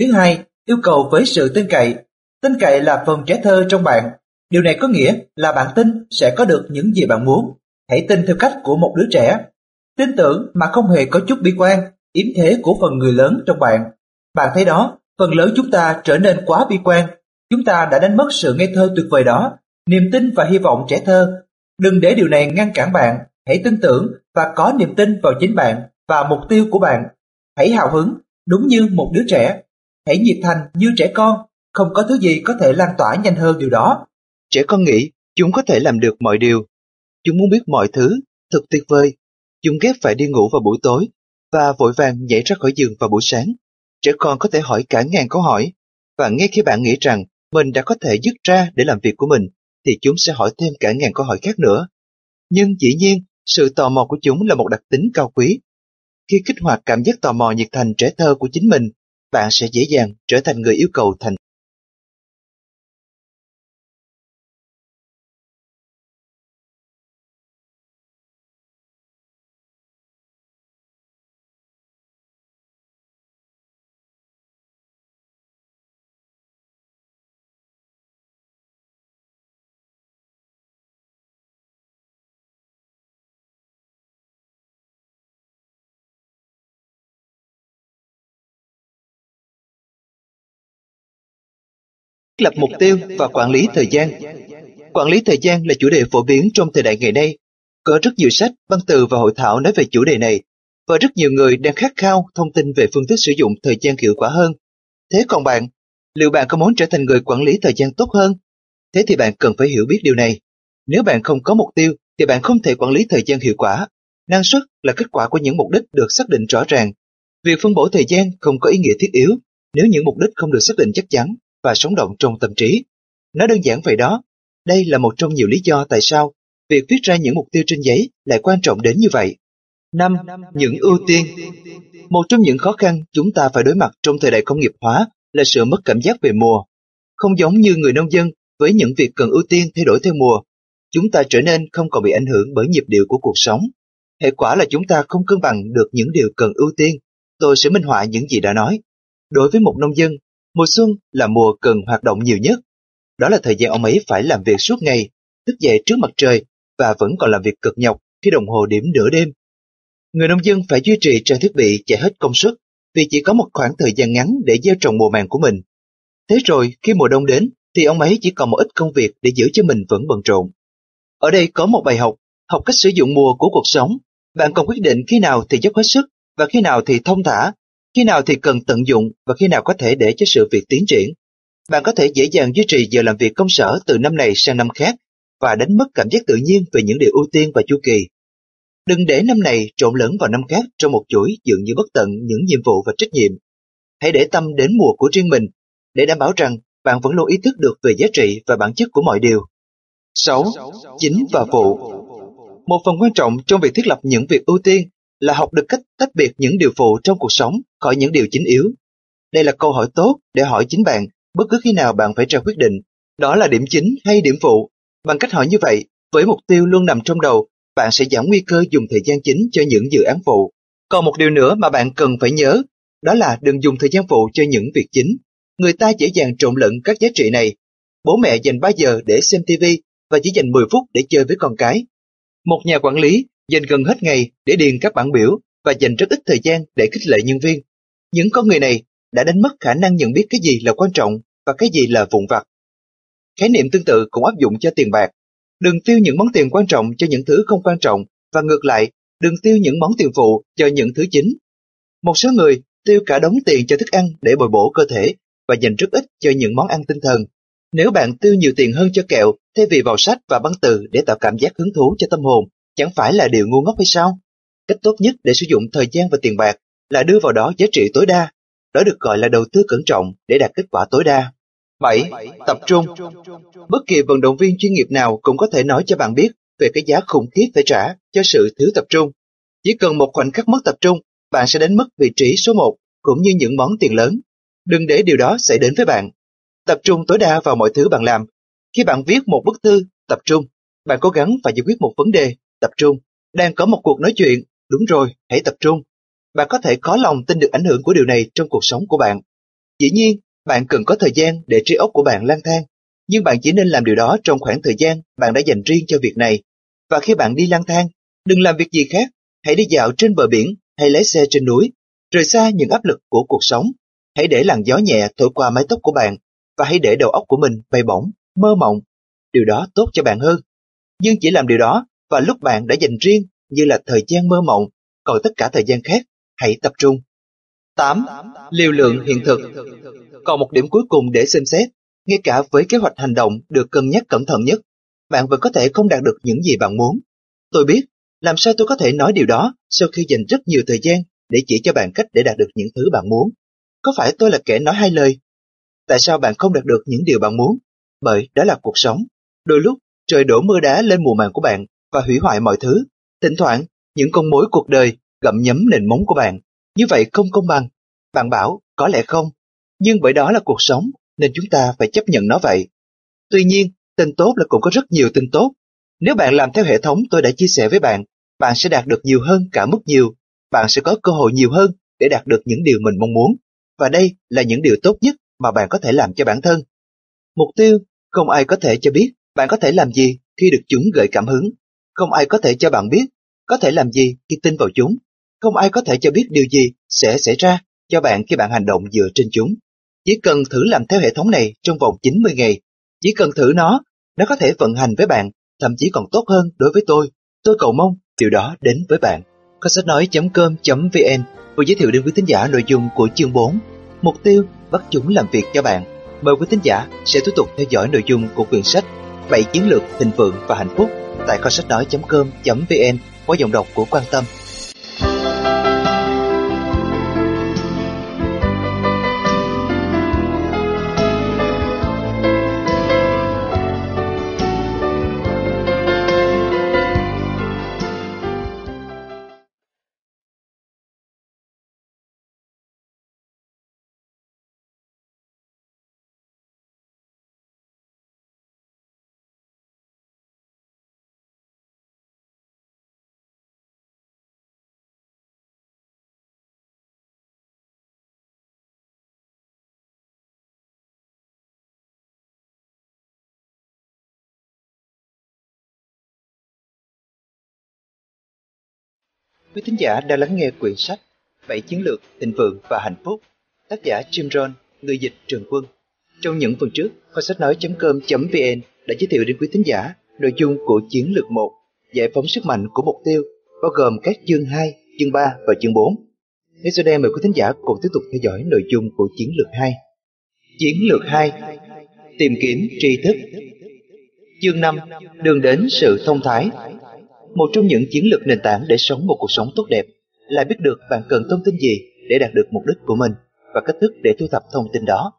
Thứ hai, yêu cầu với sự tin cậy. Tin cậy là phần trẻ thơ trong bạn. Điều này có nghĩa là bạn tin sẽ có được những gì bạn muốn. Hãy tin theo cách của một đứa trẻ. Tin tưởng mà không hề có chút bi quan, yếm thế của phần người lớn trong bạn. Bạn thấy đó, phần lớn chúng ta trở nên quá bi quan. Chúng ta đã đánh mất sự ngây thơ tuyệt vời đó, niềm tin và hy vọng trẻ thơ. Đừng để điều này ngăn cản bạn, hãy tin tưởng và có niềm tin vào chính bạn và mục tiêu của bạn. Hãy hào hứng, đúng như một đứa trẻ. Hãy nhiệt thành như trẻ con, không có thứ gì có thể lan tỏa nhanh hơn điều đó. Trẻ con nghĩ chúng có thể làm được mọi điều. Chúng muốn biết mọi thứ, thật tuyệt vời. Chúng ghét phải đi ngủ vào buổi tối và vội vàng nhảy ra khỏi giường vào buổi sáng. Trẻ con có thể hỏi cả ngàn câu hỏi và ngay khi bạn nghĩ rằng mình đã có thể dứt ra để làm việc của mình thì chúng sẽ hỏi thêm cả ngàn câu hỏi khác nữa. Nhưng dĩ nhiên, sự tò mò của chúng là một đặc tính cao quý. Khi kích hoạt cảm giác tò mò nhiệt thành trẻ thơ của chính mình, bạn sẽ dễ dàng trở thành người yêu cầu thành lập mục tiêu và quản lý thời gian. Quản lý thời gian là chủ đề phổ biến trong thời đại ngày nay. Có rất nhiều sách, băng từ và hội thảo nói về chủ đề này, và rất nhiều người đang khát khao thông tin về phương thức sử dụng thời gian hiệu quả hơn. Thế còn bạn, liệu bạn có muốn trở thành người quản lý thời gian tốt hơn? Thế thì bạn cần phải hiểu biết điều này. Nếu bạn không có mục tiêu, thì bạn không thể quản lý thời gian hiệu quả. Năng suất là kết quả của những mục đích được xác định rõ ràng. Việc phân bổ thời gian không có ý nghĩa thiết yếu nếu những mục đích không được xác định chắc chắn và sống động trong tâm trí. Nó đơn giản vậy đó. Đây là một trong nhiều lý do tại sao việc viết ra những mục tiêu trên giấy lại quan trọng đến như vậy. 5. Những ưu tiên Một trong những khó khăn chúng ta phải đối mặt trong thời đại công nghiệp hóa là sự mất cảm giác về mùa. Không giống như người nông dân với những việc cần ưu tiên thay đổi theo mùa, chúng ta trở nên không còn bị ảnh hưởng bởi nhịp điệu của cuộc sống. Hệ quả là chúng ta không cân bằng được những điều cần ưu tiên. Tôi sẽ minh họa những gì đã nói. Đối với một nông dân, Mùa xuân là mùa cần hoạt động nhiều nhất. Đó là thời gian ông ấy phải làm việc suốt ngày, thức dậy trước mặt trời và vẫn còn làm việc cực nhọc khi đồng hồ điểm nửa đêm. Người nông dân phải duy trì trang thiết bị chạy hết công suất vì chỉ có một khoảng thời gian ngắn để gieo trồng mùa màng của mình. Thế rồi, khi mùa đông đến, thì ông ấy chỉ còn một ít công việc để giữ cho mình vẫn bận rộn. Ở đây có một bài học, học cách sử dụng mùa của cuộc sống. Bạn cần quyết định khi nào thì dốc hết sức và khi nào thì thông thả, khi nào thì cần tận dụng và khi nào có thể để cho sự việc tiến triển. Bạn có thể dễ dàng duy trì giờ làm việc công sở từ năm này sang năm khác và đánh mất cảm giác tự nhiên về những điều ưu tiên và chu kỳ. Đừng để năm này trộn lẫn vào năm khác trong một chuỗi dường như bất tận những nhiệm vụ và trách nhiệm. Hãy để tâm đến mùa của riêng mình, để đảm bảo rằng bạn vẫn luôn ý thức được về giá trị và bản chất của mọi điều. 6. Chính và phụ Một phần quan trọng trong việc thiết lập những việc ưu tiên là học được cách tách biệt những điều phụ trong cuộc sống khỏi những điều chính yếu. Đây là câu hỏi tốt để hỏi chính bạn bất cứ khi nào bạn phải ra quyết định, đó là điểm chính hay điểm phụ. Bằng cách hỏi như vậy, với mục tiêu luôn nằm trong đầu, bạn sẽ giảm nguy cơ dùng thời gian chính cho những dự án phụ. Còn một điều nữa mà bạn cần phải nhớ, đó là đừng dùng thời gian phụ cho những việc chính. Người ta dễ dàng trộn lẫn các giá trị này. Bố mẹ dành 3 giờ để xem TV và chỉ dành 10 phút để chơi với con cái. Một nhà quản lý dành gần hết ngày để điền các bản biểu và dành rất ít thời gian để khích lệ nhân viên. Những con người này đã đánh mất khả năng nhận biết cái gì là quan trọng và cái gì là vụn vặt. Khái niệm tương tự cũng áp dụng cho tiền bạc. Đừng tiêu những món tiền quan trọng cho những thứ không quan trọng và ngược lại, đừng tiêu những món tiền phụ cho những thứ chính. Một số người tiêu cả đống tiền cho thức ăn để bồi bổ cơ thể và dành rất ít cho những món ăn tinh thần. Nếu bạn tiêu nhiều tiền hơn cho kẹo thay vì vào sách và băng từ để tạo cảm giác hứng thú cho tâm hồn, chẳng phải là điều ngu ngốc hay sao? Cách tốt nhất để sử dụng thời gian và tiền bạc là đưa vào đó giá trị tối đa. Đó được gọi là đầu tư cẩn trọng để đạt kết quả tối đa. 7. Tập trung Bất kỳ vận động viên chuyên nghiệp nào cũng có thể nói cho bạn biết về cái giá khủng khiếp phải trả cho sự thiếu tập trung. Chỉ cần một khoảnh khắc mất tập trung, bạn sẽ đánh mất vị trí số 1 cũng như những món tiền lớn. Đừng để điều đó xảy đến với bạn. Tập trung tối đa vào mọi thứ bạn làm. Khi bạn viết một bức thư, tập trung. Bạn cố gắng và giải quyết một vấn đề, tập trung. Đang có một cuộc nói chuyện, đúng rồi, hãy tập trung. Bạn có thể khó lòng tin được ảnh hưởng của điều này trong cuộc sống của bạn. Dĩ nhiên, bạn cần có thời gian để trí óc của bạn lang thang, nhưng bạn chỉ nên làm điều đó trong khoảng thời gian bạn đã dành riêng cho việc này. Và khi bạn đi lang thang, đừng làm việc gì khác, hãy đi dạo trên bờ biển hay lái xe trên núi, rời xa những áp lực của cuộc sống. Hãy để làn gió nhẹ thổi qua mái tóc của bạn và hãy để đầu óc của mình bay bổng, mơ mộng. Điều đó tốt cho bạn hơn. Nhưng chỉ làm điều đó và lúc bạn đã dành riêng như là thời gian mơ mộng, còn tất cả thời gian khác, hãy tập trung. 8. Liều lượng hiện thực Còn một điểm cuối cùng để xem xét, ngay cả với kế hoạch hành động được cân nhắc cẩn thận nhất, bạn vẫn có thể không đạt được những gì bạn muốn. Tôi biết, làm sao tôi có thể nói điều đó sau khi dành rất nhiều thời gian để chỉ cho bạn cách để đạt được những thứ bạn muốn. Có phải tôi là kẻ nói hai lời? Tại sao bạn không đạt được những điều bạn muốn? Bởi đó là cuộc sống. Đôi lúc, trời đổ mưa đá lên mùa màng của bạn và hủy hoại mọi thứ. Thỉnh thoảng, những con mối cuộc đời gặm nhấm nền móng của bạn. Như vậy không công bằng. Bạn bảo, có lẽ không. Nhưng bởi đó là cuộc sống, nên chúng ta phải chấp nhận nó vậy. Tuy nhiên, tin tốt là cũng có rất nhiều tin tốt. Nếu bạn làm theo hệ thống tôi đã chia sẻ với bạn, bạn sẽ đạt được nhiều hơn cả mức nhiều. Bạn sẽ có cơ hội nhiều hơn để đạt được những điều mình mong muốn. Và đây là những điều tốt nhất mà bạn có thể làm cho bản thân. Mục tiêu, không ai có thể cho biết bạn có thể làm gì khi được chúng gợi cảm hứng. Không ai có thể cho bạn biết có thể làm gì khi tin vào chúng. Không ai có thể cho biết điều gì sẽ xảy ra cho bạn khi bạn hành động dựa trên chúng. Chỉ cần thử làm theo hệ thống này trong vòng 90 ngày. Chỉ cần thử nó, nó có thể vận hành với bạn, thậm chí còn tốt hơn đối với tôi. Tôi cầu mong điều đó đến với bạn. Có sách nói.com.vn vừa giới thiệu đến quý thính giả nội dung của chương 4. Mục tiêu bắt chúng làm việc cho bạn. Mời quý thính giả sẽ tiếp tục theo dõi nội dung của quyển sách 7 chiến lược thịnh vượng và hạnh phúc tại kho sách nói.com.vn có giọng đọc của Quan Tâm. Quý thính giả đã lắng nghe quyển sách Bảy chiến lược thịnh vượng và hạnh phúc, tác giả Jim Rohn, người dịch Trường Quân. Trong những phần trước, kho sách nói.com.vn đã giới thiệu đến quý thính giả nội dung của chiến lược 1, giải phóng sức mạnh của mục tiêu, bao gồm các chương 2, chương 3 và chương 4. Ngay sau đây mời quý thính giả cùng tiếp tục theo dõi nội dung của chiến lược 2. Chiến lược 2 Tìm kiếm tri thức Chương 5 Đường đến sự thông thái một trong những chiến lược nền tảng để sống một cuộc sống tốt đẹp là biết được bạn cần thông tin gì để đạt được mục đích của mình và cách thức để thu thập thông tin đó.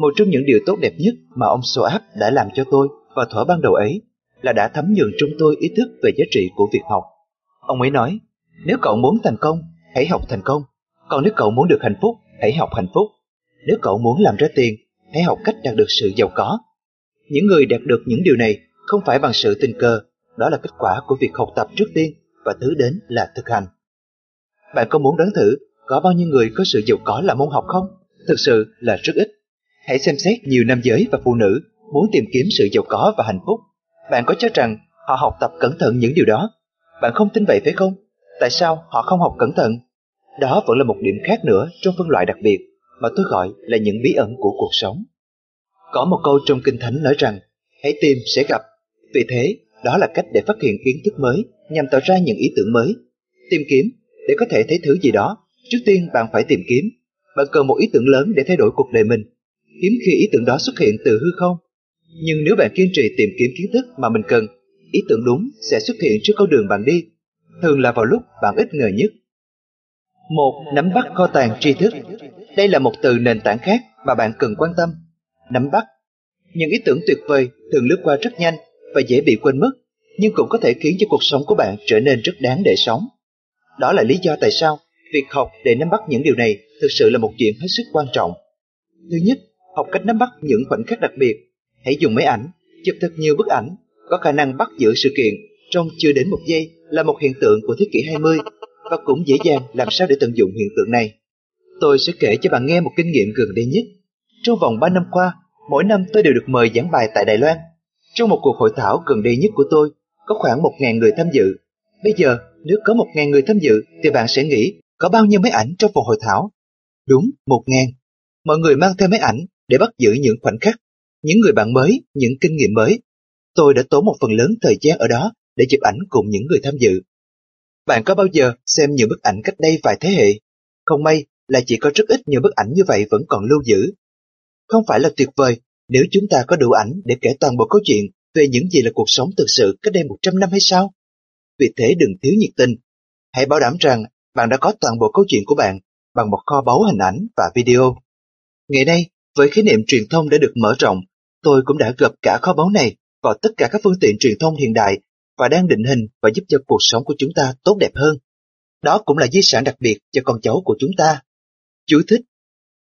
Một trong những điều tốt đẹp nhất mà ông Soap đã làm cho tôi vào thuở ban đầu ấy là đã thấm nhường trong tôi ý thức về giá trị của việc học. Ông ấy nói, nếu cậu muốn thành công, hãy học thành công. Còn nếu cậu muốn được hạnh phúc, hãy học hạnh phúc. Nếu cậu muốn làm ra tiền, hãy học cách đạt được sự giàu có. Những người đạt được những điều này không phải bằng sự tình cờ, đó là kết quả của việc học tập trước tiên và thứ đến là thực hành. Bạn có muốn đoán thử có bao nhiêu người có sự giàu có là môn học không? Thực sự là rất ít. Hãy xem xét nhiều nam giới và phụ nữ muốn tìm kiếm sự giàu có và hạnh phúc. Bạn có cho rằng họ học tập cẩn thận những điều đó? Bạn không tin vậy phải không? Tại sao họ không học cẩn thận? Đó vẫn là một điểm khác nữa trong phân loại đặc biệt mà tôi gọi là những bí ẩn của cuộc sống. Có một câu trong Kinh Thánh nói rằng, hãy tìm sẽ gặp. Vì thế, đó là cách để phát hiện kiến thức mới nhằm tạo ra những ý tưởng mới. Tìm kiếm, để có thể thấy thứ gì đó, trước tiên bạn phải tìm kiếm. Bạn cần một ý tưởng lớn để thay đổi cuộc đời mình. Hiếm khi ý tưởng đó xuất hiện từ hư không. Nhưng nếu bạn kiên trì tìm kiếm kiến thức mà mình cần, ý tưởng đúng sẽ xuất hiện trước con đường bạn đi. Thường là vào lúc bạn ít ngờ nhất. Một, nắm bắt kho tàng tri thức. Đây là một từ nền tảng khác mà bạn cần quan tâm. Nắm bắt. Những ý tưởng tuyệt vời thường lướt qua rất nhanh và dễ bị quên mất, nhưng cũng có thể khiến cho cuộc sống của bạn trở nên rất đáng để sống. Đó là lý do tại sao việc học để nắm bắt những điều này thực sự là một chuyện hết sức quan trọng. Thứ nhất, học cách nắm bắt những khoảnh khắc đặc biệt. Hãy dùng máy ảnh, chụp thật nhiều bức ảnh, có khả năng bắt giữ sự kiện trong chưa đến một giây là một hiện tượng của thế kỷ 20 và cũng dễ dàng làm sao để tận dụng hiện tượng này. Tôi sẽ kể cho bạn nghe một kinh nghiệm gần đây nhất. Trong vòng 3 năm qua, mỗi năm tôi đều được mời giảng bài tại Đài Loan. Trong một cuộc hội thảo gần đây nhất của tôi, có khoảng 1.000 người tham dự. Bây giờ, nếu có 1.000 người tham dự, thì bạn sẽ nghĩ có bao nhiêu máy ảnh trong phòng hội thảo? Đúng, 1.000. Mọi người mang theo máy ảnh để bắt giữ những khoảnh khắc, những người bạn mới, những kinh nghiệm mới. Tôi đã tốn một phần lớn thời gian ở đó để chụp ảnh cùng những người tham dự. Bạn có bao giờ xem những bức ảnh cách đây vài thế hệ? Không may là chỉ có rất ít những bức ảnh như vậy vẫn còn lưu giữ. Không phải là tuyệt vời nếu chúng ta có đủ ảnh để kể toàn bộ câu chuyện về những gì là cuộc sống thực sự cách đây 100 năm hay sao? Vì thế đừng thiếu nhiệt tình. Hãy bảo đảm rằng bạn đã có toàn bộ câu chuyện của bạn bằng một kho báu hình ảnh và video. Ngày nay, với khái niệm truyền thông đã được mở rộng, tôi cũng đã gặp cả kho báu này vào tất cả các phương tiện truyền thông hiện đại và đang định hình và giúp cho cuộc sống của chúng ta tốt đẹp hơn. Đó cũng là di sản đặc biệt cho con cháu của chúng ta. Chú thích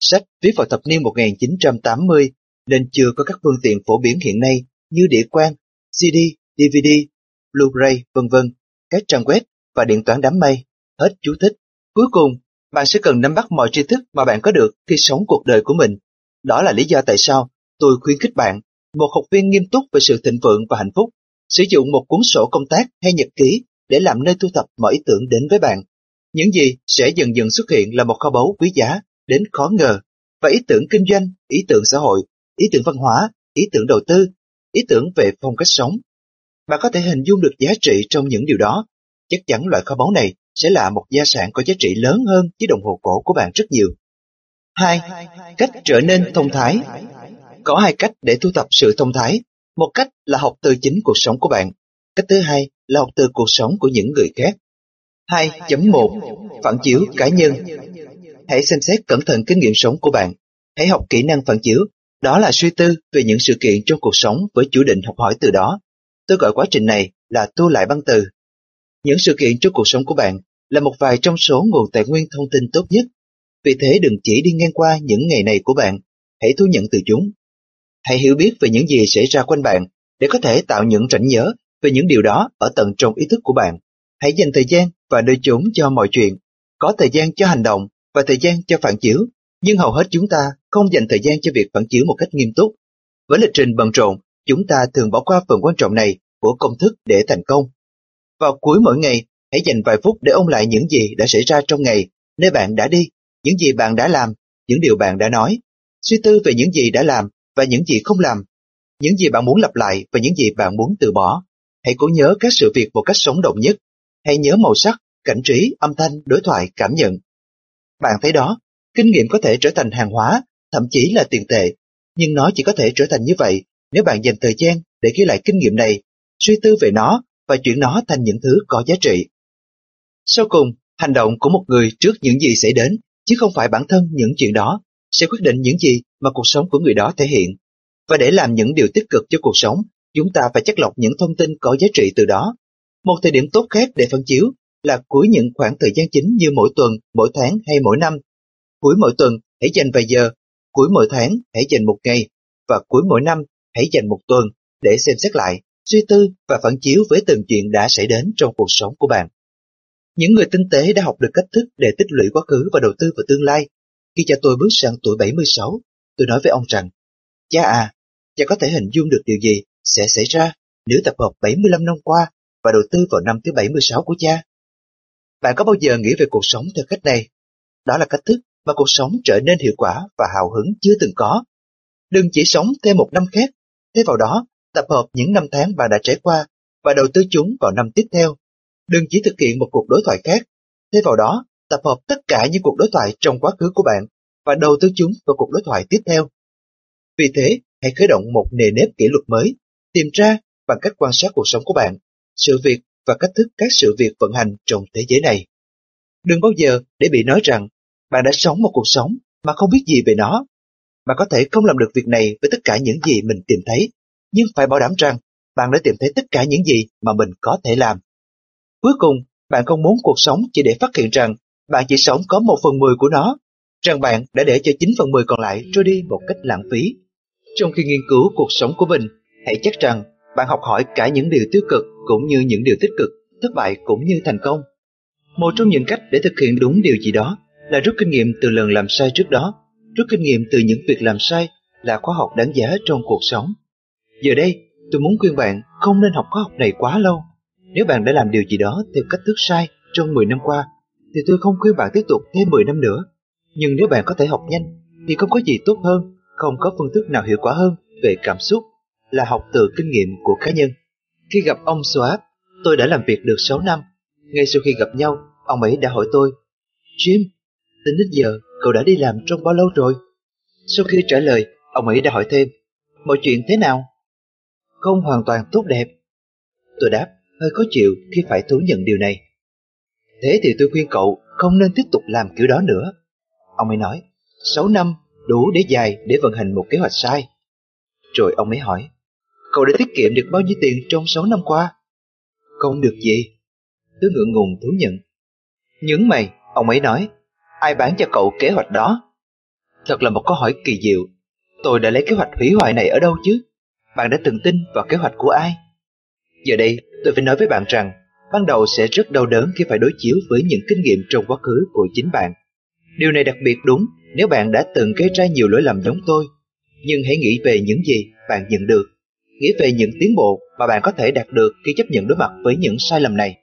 Sách viết vào thập niên 1980 nên chưa có các phương tiện phổ biến hiện nay như đĩa quang, CD, DVD, Blu-ray, vân vân, các trang web và điện toán đám mây. Hết chú thích. Cuối cùng, bạn sẽ cần nắm bắt mọi tri thức mà bạn có được khi sống cuộc đời của mình. Đó là lý do tại sao tôi khuyến khích bạn, một học viên nghiêm túc về sự thịnh vượng và hạnh phúc, sử dụng một cuốn sổ công tác hay nhật ký để làm nơi thu thập mọi ý tưởng đến với bạn. Những gì sẽ dần dần xuất hiện là một kho báu quý giá đến khó ngờ và ý tưởng kinh doanh, ý tưởng xã hội, ý tưởng văn hóa, ý tưởng đầu tư, ý tưởng về phong cách sống. Bạn có thể hình dung được giá trị trong những điều đó. Chắc chắn loại kho báu này sẽ là một gia sản có giá trị lớn hơn chiếc đồng hồ cổ của bạn rất nhiều. 2. Cách trở nên thông thái Có hai cách để thu thập sự thông thái. Một cách là học từ chính cuộc sống của bạn. Cách thứ hai là học từ cuộc sống của những người khác. 2.1 Phản chiếu cá nhân Hãy xem xét cẩn thận kinh nghiệm sống của bạn. Hãy học kỹ năng phản chiếu, đó là suy tư về những sự kiện trong cuộc sống với chủ định học hỏi từ đó. Tôi gọi quá trình này là tu lại băng từ. Những sự kiện trong cuộc sống của bạn là một vài trong số nguồn tài nguyên thông tin tốt nhất. Vì thế đừng chỉ đi ngang qua những ngày này của bạn, hãy thu nhận từ chúng. Hãy hiểu biết về những gì xảy ra quanh bạn để có thể tạo những rảnh nhớ về những điều đó ở tận trong ý thức của bạn. Hãy dành thời gian và đưa chúng cho mọi chuyện, có thời gian cho hành động và thời gian cho phản chiếu, nhưng hầu hết chúng ta không dành thời gian cho việc phản chiếu một cách nghiêm túc. Với lịch trình bận rộn, chúng ta thường bỏ qua phần quan trọng này của công thức để thành công. Vào cuối mỗi ngày, Hãy dành vài phút để ôn lại những gì đã xảy ra trong ngày, nơi bạn đã đi, những gì bạn đã làm, những điều bạn đã nói. Suy tư về những gì đã làm và những gì không làm, những gì bạn muốn lặp lại và những gì bạn muốn từ bỏ. Hãy cố nhớ các sự việc một cách sống động nhất. Hãy nhớ màu sắc, cảnh trí, âm thanh, đối thoại, cảm nhận. Bạn thấy đó, kinh nghiệm có thể trở thành hàng hóa, thậm chí là tiền tệ, nhưng nó chỉ có thể trở thành như vậy nếu bạn dành thời gian để ghi lại kinh nghiệm này, suy tư về nó và chuyển nó thành những thứ có giá trị. Sau cùng, hành động của một người trước những gì xảy đến, chứ không phải bản thân những chuyện đó, sẽ quyết định những gì mà cuộc sống của người đó thể hiện. Và để làm những điều tích cực cho cuộc sống, chúng ta phải chắc lọc những thông tin có giá trị từ đó. Một thời điểm tốt khác để phân chiếu là cuối những khoảng thời gian chính như mỗi tuần, mỗi tháng hay mỗi năm. Cuối mỗi tuần, hãy dành vài giờ, cuối mỗi tháng, hãy dành một ngày, và cuối mỗi năm, hãy dành một tuần để xem xét lại, suy tư và phản chiếu với từng chuyện đã xảy đến trong cuộc sống của bạn. Những người tinh tế đã học được cách thức để tích lũy quá khứ và đầu tư vào tương lai. Khi cha tôi bước sang tuổi 76, tôi nói với ông rằng, Cha à, cha có thể hình dung được điều gì sẽ xảy ra nếu tập hợp 75 năm qua và đầu tư vào năm thứ 76 của cha. Bạn có bao giờ nghĩ về cuộc sống theo cách này? Đó là cách thức mà cuộc sống trở nên hiệu quả và hào hứng chưa từng có. Đừng chỉ sống thêm một năm khác, thế vào đó tập hợp những năm tháng bạn đã trải qua và đầu tư chúng vào năm tiếp theo. Đừng chỉ thực hiện một cuộc đối thoại khác, thế vào đó tập hợp tất cả những cuộc đối thoại trong quá khứ của bạn và đầu tư chúng vào cuộc đối thoại tiếp theo. Vì thế, hãy khởi động một nề nếp kỷ luật mới, tìm ra bằng cách quan sát cuộc sống của bạn, sự việc và cách thức các sự việc vận hành trong thế giới này. Đừng bao giờ để bị nói rằng bạn đã sống một cuộc sống mà không biết gì về nó. Bạn có thể không làm được việc này với tất cả những gì mình tìm thấy, nhưng phải bảo đảm rằng bạn đã tìm thấy tất cả những gì mà mình có thể làm. Cuối cùng, bạn không muốn cuộc sống chỉ để phát hiện rằng bạn chỉ sống có một phần mười của nó, rằng bạn đã để cho 9 phần mười còn lại trôi đi một cách lãng phí. Trong khi nghiên cứu cuộc sống của mình, hãy chắc rằng bạn học hỏi cả những điều tiêu cực cũng như những điều tích cực, thất bại cũng như thành công. Một trong những cách để thực hiện đúng điều gì đó là rút kinh nghiệm từ lần làm sai trước đó. Rút kinh nghiệm từ những việc làm sai là khóa học đáng giá trong cuộc sống. Giờ đây, tôi muốn khuyên bạn không nên học khóa học này quá lâu. Nếu bạn đã làm điều gì đó theo cách thức sai trong 10 năm qua, thì tôi không khuyên bạn tiếp tục thêm 10 năm nữa. Nhưng nếu bạn có thể học nhanh, thì không có gì tốt hơn, không có phương thức nào hiệu quả hơn về cảm xúc là học từ kinh nghiệm của cá nhân. Khi gặp ông Swap, tôi đã làm việc được 6 năm. Ngay sau khi gặp nhau, ông ấy đã hỏi tôi, Jim, tính đến giờ cậu đã đi làm trong bao lâu rồi? Sau khi trả lời, ông ấy đã hỏi thêm, mọi chuyện thế nào? Không hoàn toàn tốt đẹp. Tôi đáp, hơi khó chịu khi phải thú nhận điều này. Thế thì tôi khuyên cậu không nên tiếp tục làm kiểu đó nữa. Ông ấy nói, 6 năm đủ để dài để vận hành một kế hoạch sai. Rồi ông ấy hỏi, cậu đã tiết kiệm được bao nhiêu tiền trong 6 năm qua? Không được gì. Tôi ngượng ngùng thú nhận. Những mày, ông ấy nói, ai bán cho cậu kế hoạch đó? Thật là một câu hỏi kỳ diệu. Tôi đã lấy kế hoạch hủy hoại này ở đâu chứ? Bạn đã từng tin vào kế hoạch của ai? Giờ đây, tôi phải nói với bạn rằng, ban đầu sẽ rất đau đớn khi phải đối chiếu với những kinh nghiệm trong quá khứ của chính bạn. Điều này đặc biệt đúng nếu bạn đã từng gây ra nhiều lỗi lầm giống tôi. Nhưng hãy nghĩ về những gì bạn nhận được, nghĩ về những tiến bộ mà bạn có thể đạt được khi chấp nhận đối mặt với những sai lầm này.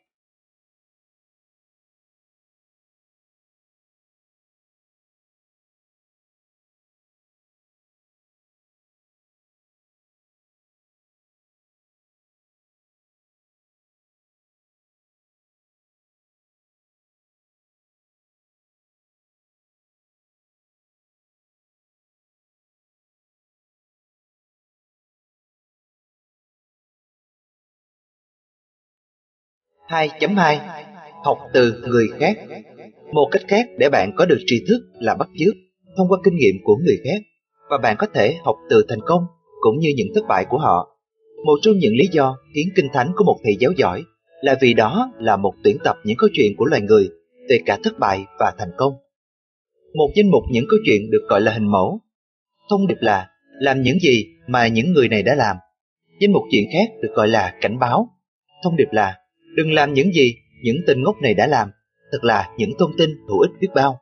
Hai chấm hai Học từ người khác Một cách khác để bạn có được tri thức là bắt chước thông qua kinh nghiệm của người khác và bạn có thể học từ thành công cũng như những thất bại của họ. Một trong những lý do khiến kinh thánh của một thầy giáo giỏi là vì đó là một tuyển tập những câu chuyện của loài người về cả thất bại và thành công. Một danh mục những câu chuyện được gọi là hình mẫu. Thông điệp là làm những gì mà những người này đã làm. Danh mục chuyện khác được gọi là cảnh báo. Thông điệp là đừng làm những gì những tên ngốc này đã làm, thật là những thông tin hữu ích biết bao.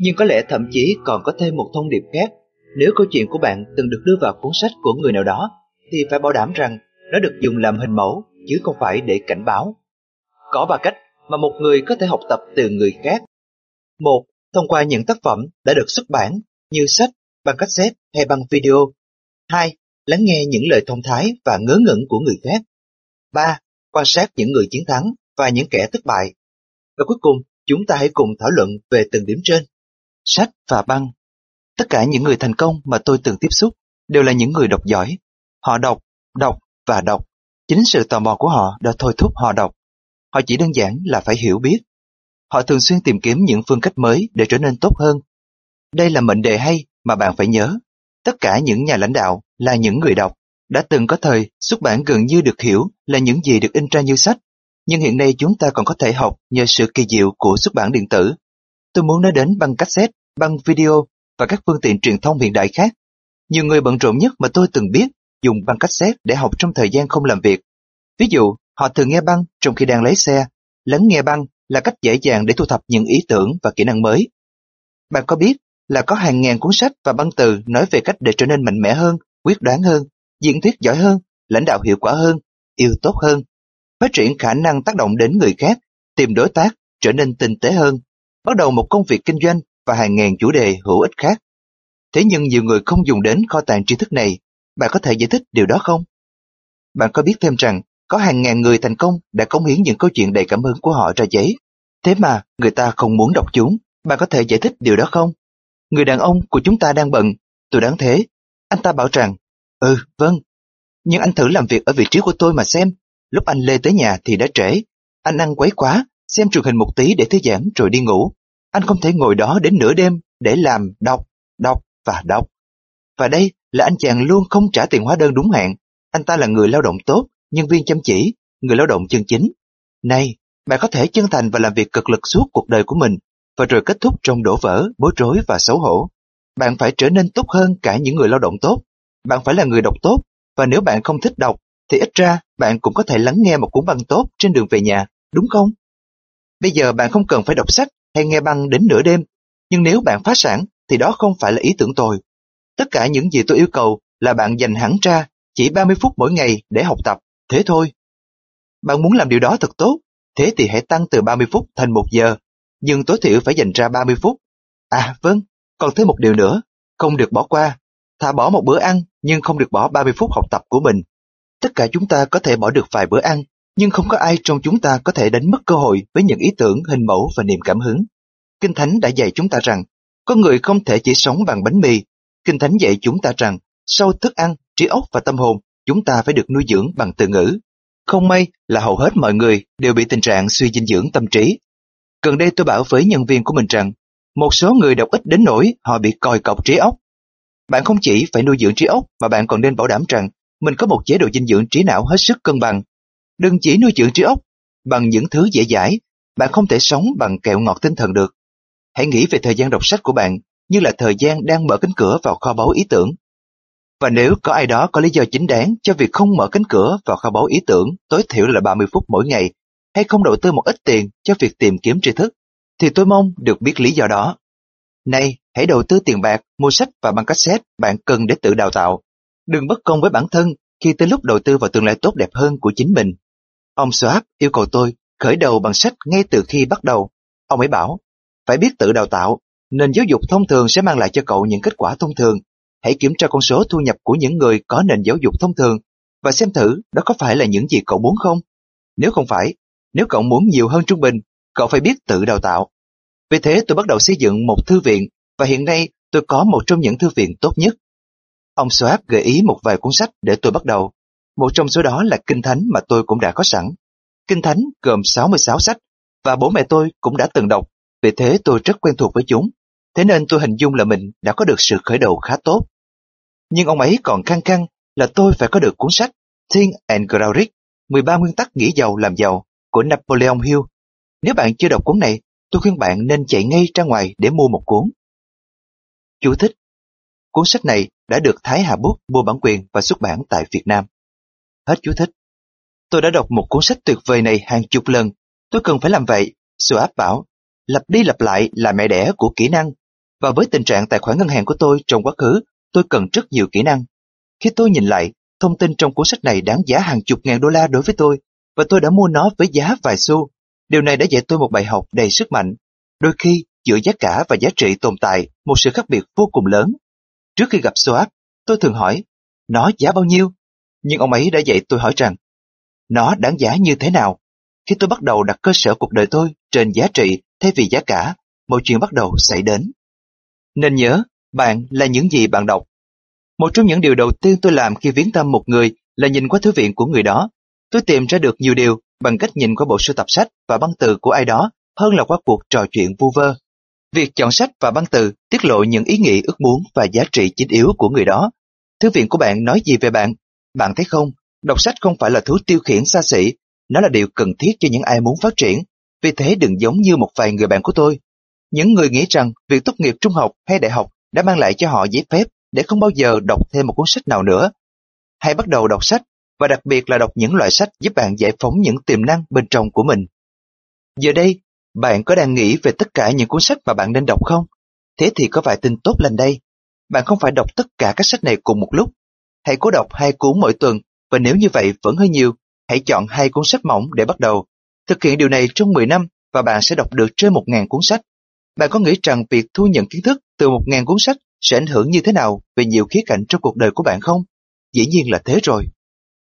Nhưng có lẽ thậm chí còn có thêm một thông điệp khác, nếu câu chuyện của bạn từng được đưa vào cuốn sách của người nào đó, thì phải bảo đảm rằng nó được dùng làm hình mẫu, chứ không phải để cảnh báo. Có ba cách mà một người có thể học tập từ người khác. Một, thông qua những tác phẩm đã được xuất bản như sách, băng cassette hay băng video. Hai, lắng nghe những lời thông thái và ngớ ngẩn của người khác. Ba, quan sát những người chiến thắng và những kẻ thất bại. Và cuối cùng, chúng ta hãy cùng thảo luận về từng điểm trên. Sách và băng. Tất cả những người thành công mà tôi từng tiếp xúc đều là những người đọc giỏi. Họ đọc, đọc và đọc. Chính sự tò mò của họ đã thôi thúc họ đọc. Họ chỉ đơn giản là phải hiểu biết. Họ thường xuyên tìm kiếm những phương cách mới để trở nên tốt hơn. Đây là mệnh đề hay mà bạn phải nhớ. Tất cả những nhà lãnh đạo là những người đọc. Đã từng có thời, xuất bản gần như được hiểu là những gì được in ra như sách. Nhưng hiện nay chúng ta còn có thể học nhờ sự kỳ diệu của xuất bản điện tử. Tôi muốn nói đến băng cassette, băng video và các phương tiện truyền thông hiện đại khác. Nhiều người bận rộn nhất mà tôi từng biết dùng băng cassette để học trong thời gian không làm việc. Ví dụ, họ thường nghe băng trong khi đang lái xe. Lắng nghe băng là cách dễ dàng để thu thập những ý tưởng và kỹ năng mới. Bạn có biết là có hàng ngàn cuốn sách và băng từ nói về cách để trở nên mạnh mẽ hơn, quyết đoán hơn, diễn thuyết giỏi hơn, lãnh đạo hiệu quả hơn, yêu tốt hơn, phát triển khả năng tác động đến người khác, tìm đối tác, trở nên tinh tế hơn, bắt đầu một công việc kinh doanh và hàng ngàn chủ đề hữu ích khác. Thế nhưng nhiều người không dùng đến kho tàng tri thức này, bạn có thể giải thích điều đó không? Bạn có biết thêm rằng có hàng ngàn người thành công đã cống hiến những câu chuyện đầy cảm hứng của họ ra giấy. Thế mà người ta không muốn đọc chúng, bạn có thể giải thích điều đó không? Người đàn ông của chúng ta đang bận, tôi đáng thế. Anh ta bảo rằng, ừ, vâng. Nhưng anh thử làm việc ở vị trí của tôi mà xem. Lúc anh lê tới nhà thì đã trễ. Anh ăn quấy quá, xem truyền hình một tí để thư giãn rồi đi ngủ. Anh không thể ngồi đó đến nửa đêm để làm đọc, đọc và đọc. Và đây là anh chàng luôn không trả tiền hóa đơn đúng hạn. Anh ta là người lao động tốt, nhân viên chăm chỉ, người lao động chân chính. Này, bạn có thể chân thành và làm việc cực lực suốt cuộc đời của mình và rồi kết thúc trong đổ vỡ, bối rối và xấu hổ. Bạn phải trở nên tốt hơn cả những người lao động tốt. Bạn phải là người đọc tốt và nếu bạn không thích đọc thì ít ra bạn cũng có thể lắng nghe một cuốn băng tốt trên đường về nhà, đúng không? Bây giờ bạn không cần phải đọc sách hay nghe băng đến nửa đêm, nhưng nếu bạn phá sản thì đó không phải là ý tưởng tôi. Tất cả những gì tôi yêu cầu là bạn dành hẳn ra chỉ 30 phút mỗi ngày để học tập, thế thôi. Bạn muốn làm điều đó thật tốt, thế thì hãy tăng từ 30 phút thành 1 giờ, nhưng tối thiểu phải dành ra 30 phút. À vâng, còn thêm một điều nữa, không được bỏ qua. Thà bỏ một bữa ăn nhưng không được bỏ 30 phút học tập của mình. Tất cả chúng ta có thể bỏ được vài bữa ăn, nhưng không có ai trong chúng ta có thể đánh mất cơ hội với những ý tưởng, hình mẫu và niềm cảm hứng. Kinh Thánh đã dạy chúng ta rằng, có người không thể chỉ sống bằng bánh mì. Kinh Thánh dạy chúng ta rằng, sau thức ăn, trí óc và tâm hồn, chúng ta phải được nuôi dưỡng bằng từ ngữ. Không may là hầu hết mọi người đều bị tình trạng suy dinh dưỡng tâm trí. Gần đây tôi bảo với nhân viên của mình rằng, một số người đọc ít đến nỗi họ bị còi cọc trí óc. Bạn không chỉ phải nuôi dưỡng trí óc mà bạn còn nên bảo đảm rằng mình có một chế độ dinh dưỡng trí não hết sức cân bằng. Đừng chỉ nuôi dưỡng trí óc bằng những thứ dễ dãi, bạn không thể sống bằng kẹo ngọt tinh thần được. Hãy nghĩ về thời gian đọc sách của bạn như là thời gian đang mở cánh cửa vào kho báu ý tưởng. Và nếu có ai đó có lý do chính đáng cho việc không mở cánh cửa vào kho báu ý tưởng tối thiểu là 30 phút mỗi ngày hay không đầu tư một ít tiền cho việc tìm kiếm tri thức, thì tôi mong được biết lý do đó. Này, hãy đầu tư tiền bạc, mua sách và băng cassette bạn cần để tự đào tạo. Đừng bất công với bản thân khi tới lúc đầu tư vào tương lai tốt đẹp hơn của chính mình. Ông Schwab yêu cầu tôi khởi đầu bằng sách ngay từ khi bắt đầu. Ông ấy bảo, phải biết tự đào tạo, nền giáo dục thông thường sẽ mang lại cho cậu những kết quả thông thường. Hãy kiểm tra con số thu nhập của những người có nền giáo dục thông thường và xem thử đó có phải là những gì cậu muốn không. Nếu không phải, nếu cậu muốn nhiều hơn trung bình, cậu phải biết tự đào tạo. Vì thế tôi bắt đầu xây dựng một thư viện và hiện nay tôi có một trong những thư viện tốt nhất. Ông Soap gợi ý một vài cuốn sách để tôi bắt đầu. Một trong số đó là Kinh Thánh mà tôi cũng đã có sẵn. Kinh Thánh gồm 66 sách và bố mẹ tôi cũng đã từng đọc, vì thế tôi rất quen thuộc với chúng. Thế nên tôi hình dung là mình đã có được sự khởi đầu khá tốt. Nhưng ông ấy còn khăng khăng là tôi phải có được cuốn sách Think and Grow Rich, 13 nguyên tắc nghĩ giàu làm giàu của Napoleon Hill. Nếu bạn chưa đọc cuốn này, tôi khuyên bạn nên chạy ngay ra ngoài để mua một cuốn. Chú thích Cuốn sách này đã được Thái Hà Bút mua bản quyền và xuất bản tại Việt Nam. Hết chú thích. Tôi đã đọc một cuốn sách tuyệt vời này hàng chục lần. Tôi cần phải làm vậy. Sue áp bảo, lặp đi lặp lại là mẹ đẻ của kỹ năng. Và với tình trạng tài khoản ngân hàng của tôi trong quá khứ, tôi cần rất nhiều kỹ năng. Khi tôi nhìn lại, thông tin trong cuốn sách này đáng giá hàng chục ngàn đô la đối với tôi, và tôi đã mua nó với giá vài xu. Điều này đã dạy tôi một bài học đầy sức mạnh. Đôi khi, giữa giá cả và giá trị tồn tại một sự khác biệt vô cùng lớn. Trước khi gặp Soap, tôi thường hỏi, nó giá bao nhiêu? Nhưng ông ấy đã dạy tôi hỏi rằng, nó đáng giá như thế nào? Khi tôi bắt đầu đặt cơ sở cuộc đời tôi trên giá trị thay vì giá cả, mọi chuyện bắt đầu xảy đến. Nên nhớ, bạn là những gì bạn đọc. Một trong những điều đầu tiên tôi làm khi viếng thăm một người là nhìn qua thư viện của người đó. Tôi tìm ra được nhiều điều bằng cách nhìn qua bộ sưu tập sách và băng từ của ai đó hơn là qua cuộc trò chuyện vu vơ. Việc chọn sách và băng từ tiết lộ những ý nghĩ ước muốn và giá trị chính yếu của người đó. Thư viện của bạn nói gì về bạn? Bạn thấy không, đọc sách không phải là thứ tiêu khiển xa xỉ, nó là điều cần thiết cho những ai muốn phát triển. Vì thế đừng giống như một vài người bạn của tôi. Những người nghĩ rằng việc tốt nghiệp trung học hay đại học đã mang lại cho họ giấy phép để không bao giờ đọc thêm một cuốn sách nào nữa. Hãy bắt đầu đọc sách và đặc biệt là đọc những loại sách giúp bạn giải phóng những tiềm năng bên trong của mình. Giờ đây, bạn có đang nghĩ về tất cả những cuốn sách mà bạn nên đọc không? Thế thì có vài tin tốt lành đây. Bạn không phải đọc tất cả các sách này cùng một lúc. Hãy cố đọc hai cuốn mỗi tuần và nếu như vậy vẫn hơi nhiều, hãy chọn hai cuốn sách mỏng để bắt đầu. Thực hiện điều này trong 10 năm và bạn sẽ đọc được trên 1.000 cuốn sách. Bạn có nghĩ rằng việc thu nhận kiến thức từ 1.000 cuốn sách sẽ ảnh hưởng như thế nào về nhiều khía cạnh trong cuộc đời của bạn không? Dĩ nhiên là thế rồi.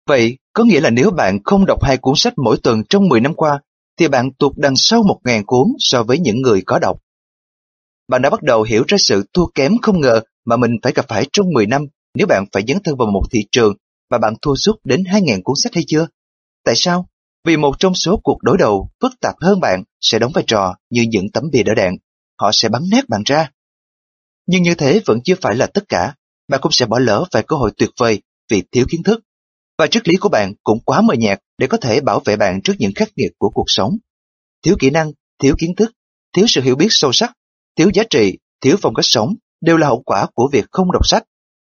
Vậy, có nghĩa là nếu bạn không đọc hai cuốn sách mỗi tuần trong 10 năm qua, thì bạn tụt đằng sau 1.000 cuốn so với những người có đọc. Bạn đã bắt đầu hiểu ra sự thua kém không ngờ mà mình phải gặp phải trong 10 năm nếu bạn phải dấn thân vào một thị trường và bạn thua suốt đến 2.000 cuốn sách hay chưa? Tại sao? Vì một trong số cuộc đối đầu phức tạp hơn bạn sẽ đóng vai trò như những tấm bìa đỡ đạn. Họ sẽ bắn nát bạn ra. Nhưng như thế vẫn chưa phải là tất cả. Bạn cũng sẽ bỏ lỡ vài cơ hội tuyệt vời vì thiếu kiến thức. Và triết lý của bạn cũng quá mờ nhạt để có thể bảo vệ bạn trước những khắc nghiệt của cuộc sống. Thiếu kỹ năng, thiếu kiến thức, thiếu sự hiểu biết sâu sắc, thiếu giá trị, thiếu phong cách sống đều là hậu quả của việc không đọc sách.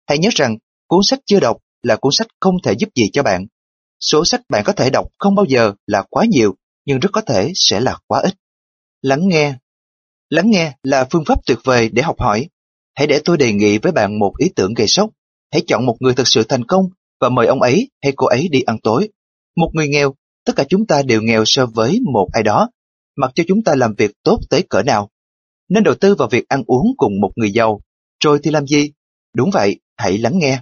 Hãy nhớ rằng cuốn sách chưa đọc là cuốn sách không thể giúp gì cho bạn. Số sách bạn có thể đọc không bao giờ là quá nhiều, nhưng rất có thể sẽ là quá ít. Lắng nghe Lắng nghe là phương pháp tuyệt vời để học hỏi. Hãy để tôi đề nghị với bạn một ý tưởng gây sốc. Hãy chọn một người thực sự thành công và mời ông ấy hay cô ấy đi ăn tối. Một người nghèo, tất cả chúng ta đều nghèo so với một ai đó, mặc cho chúng ta làm việc tốt tới cỡ nào. Nên đầu tư vào việc ăn uống cùng một người giàu, rồi thì làm gì? Đúng vậy, hãy lắng nghe.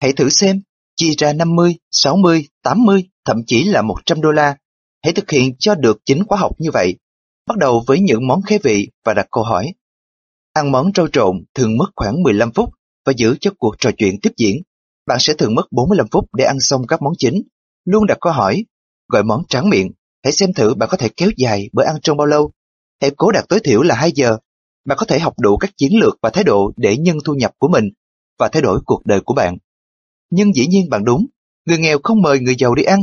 Hãy thử xem, chia ra 50, 60, 80, thậm chí là 100 đô la. Hãy thực hiện cho được chính khóa học như vậy. Bắt đầu với những món khế vị và đặt câu hỏi. Ăn món rau trộn thường mất khoảng 15 phút và giữ cho cuộc trò chuyện tiếp diễn. Bạn sẽ thường mất 45 phút để ăn xong các món chính. Luôn đặt câu hỏi, gọi món tráng miệng. Hãy xem thử bạn có thể kéo dài bữa ăn trong bao lâu. Hãy cố đạt tối thiểu là 2 giờ. Bạn có thể học đủ các chiến lược và thái độ để nhân thu nhập của mình và thay đổi cuộc đời của bạn. Nhưng dĩ nhiên bạn đúng, người nghèo không mời người giàu đi ăn.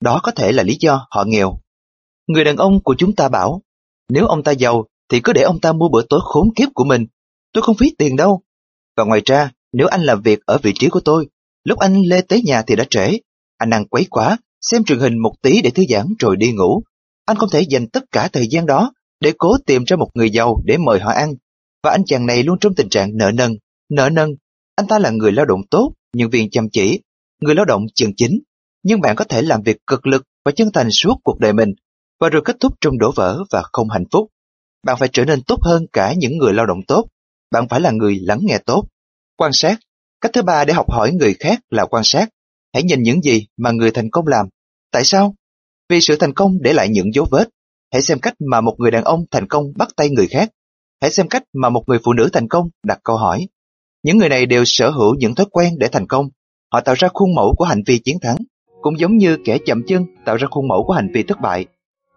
Đó có thể là lý do họ nghèo. Người đàn ông của chúng ta bảo, nếu ông ta giàu thì cứ để ông ta mua bữa tối khốn kiếp của mình. Tôi không phí tiền đâu. Và ngoài ra, nếu anh làm việc ở vị trí của tôi, lúc anh lê tới nhà thì đã trễ. Anh ăn quấy quá, xem truyền hình một tí để thư giãn rồi đi ngủ. Anh không thể dành tất cả thời gian đó để cố tìm ra một người giàu để mời họ ăn. Và anh chàng này luôn trong tình trạng nợ nần, nợ nần. Anh ta là người lao động tốt, nhân viên chăm chỉ, người lao động chân chính. Nhưng bạn có thể làm việc cực lực và chân thành suốt cuộc đời mình và rồi kết thúc trong đổ vỡ và không hạnh phúc. Bạn phải trở nên tốt hơn cả những người lao động tốt. Bạn phải là người lắng nghe tốt. Quan sát. Cách thứ ba để học hỏi người khác là quan sát. Hãy nhìn những gì mà người thành công làm. Tại sao? Vì sự thành công để lại những dấu vết. Hãy xem cách mà một người đàn ông thành công bắt tay người khác. Hãy xem cách mà một người phụ nữ thành công đặt câu hỏi. Những người này đều sở hữu những thói quen để thành công. Họ tạo ra khuôn mẫu của hành vi chiến thắng, cũng giống như kẻ chậm chân tạo ra khuôn mẫu của hành vi thất bại.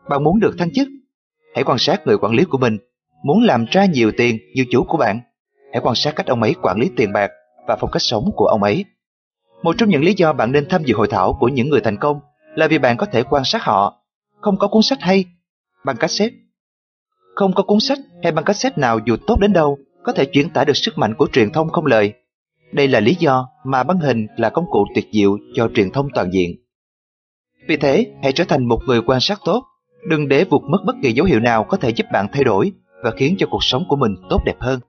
Bạn muốn được thăng chức? Hãy quan sát người quản lý của mình. Muốn làm ra nhiều tiền như chủ của bạn? Hãy quan sát cách ông ấy quản lý tiền bạc và phong cách sống của ông ấy. Một trong những lý do bạn nên tham dự hội thảo của những người thành công là vì bạn có thể quan sát họ. Không có cuốn sách hay, bằng cassette. Không có cuốn sách hay băng cassette nào dù tốt đến đâu có thể chuyển tải được sức mạnh của truyền thông không lời. Đây là lý do mà băng hình là công cụ tuyệt diệu cho truyền thông toàn diện. Vì thế, hãy trở thành một người quan sát tốt Đừng để vụt mất bất kỳ dấu hiệu nào có thể giúp bạn thay đổi và khiến cho cuộc sống của mình tốt đẹp hơn.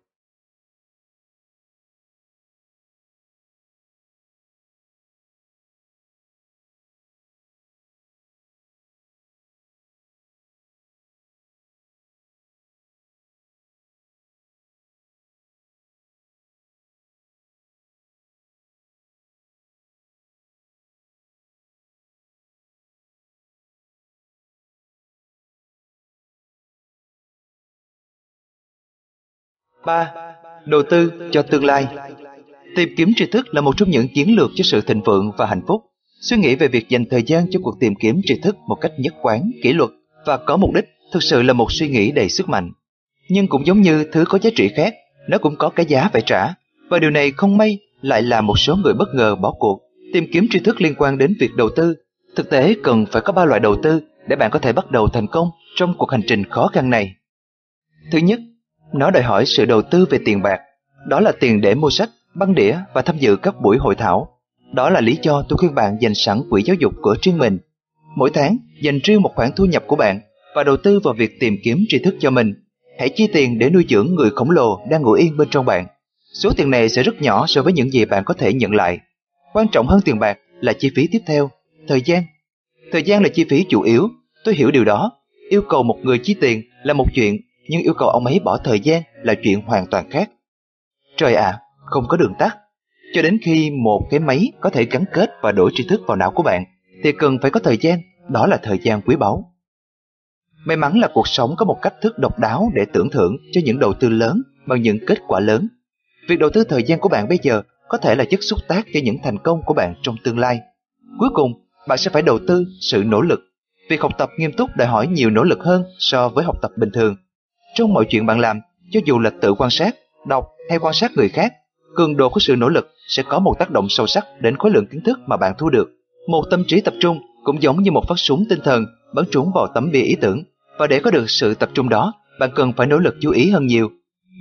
3. Đầu tư cho tương lai Tìm kiếm tri thức là một trong những chiến lược cho sự thịnh vượng và hạnh phúc. Suy nghĩ về việc dành thời gian cho cuộc tìm kiếm tri thức một cách nhất quán, kỷ luật và có mục đích thực sự là một suy nghĩ đầy sức mạnh. Nhưng cũng giống như thứ có giá trị khác, nó cũng có cái giá phải trả. Và điều này không may lại là một số người bất ngờ bỏ cuộc. Tìm kiếm tri thức liên quan đến việc đầu tư. Thực tế cần phải có ba loại đầu tư để bạn có thể bắt đầu thành công trong cuộc hành trình khó khăn này. Thứ nhất, nó đòi hỏi sự đầu tư về tiền bạc. Đó là tiền để mua sách, băng đĩa và tham dự các buổi hội thảo. Đó là lý do tôi khuyên bạn dành sẵn quỹ giáo dục của riêng mình. Mỗi tháng, dành riêng một khoản thu nhập của bạn và đầu tư vào việc tìm kiếm tri thức cho mình. Hãy chi tiền để nuôi dưỡng người khổng lồ đang ngủ yên bên trong bạn. Số tiền này sẽ rất nhỏ so với những gì bạn có thể nhận lại. Quan trọng hơn tiền bạc là chi phí tiếp theo, thời gian. Thời gian là chi phí chủ yếu, tôi hiểu điều đó. Yêu cầu một người chi tiền là một chuyện, nhưng yêu cầu ông ấy bỏ thời gian là chuyện hoàn toàn khác. Trời ạ, không có đường tắt. Cho đến khi một cái máy có thể gắn kết và đổi tri thức vào não của bạn, thì cần phải có thời gian, đó là thời gian quý báu. May mắn là cuộc sống có một cách thức độc đáo để tưởng thưởng cho những đầu tư lớn bằng những kết quả lớn. Việc đầu tư thời gian của bạn bây giờ có thể là chất xúc tác cho những thành công của bạn trong tương lai. Cuối cùng, bạn sẽ phải đầu tư sự nỗ lực. Việc học tập nghiêm túc đòi hỏi nhiều nỗ lực hơn so với học tập bình thường. Trong mọi chuyện bạn làm, cho dù là tự quan sát, đọc hay quan sát người khác, cường độ của sự nỗ lực sẽ có một tác động sâu sắc đến khối lượng kiến thức mà bạn thu được. Một tâm trí tập trung cũng giống như một phát súng tinh thần bắn trúng vào tấm bia ý tưởng. Và để có được sự tập trung đó, bạn cần phải nỗ lực chú ý hơn nhiều.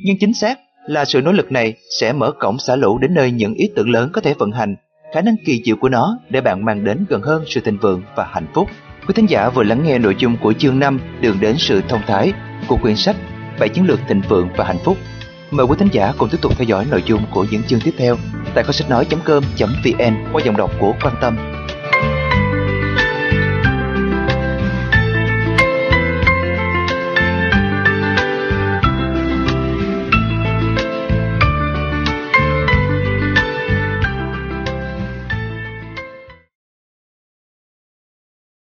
Nhưng chính xác là sự nỗ lực này sẽ mở cổng xả lũ đến nơi những ý tưởng lớn có thể vận hành, khả năng kỳ diệu của nó để bạn mang đến gần hơn sự thịnh vượng và hạnh phúc. Quý thính giả vừa lắng nghe nội dung của chương 5 Đường đến sự thông thái của quyển sách Bảy chiến lược thịnh vượng và hạnh phúc. Mời quý thính giả cùng tiếp tục theo dõi nội dung của những chương tiếp theo tại kho sách nói.com.vn qua dòng đọc của Quan Tâm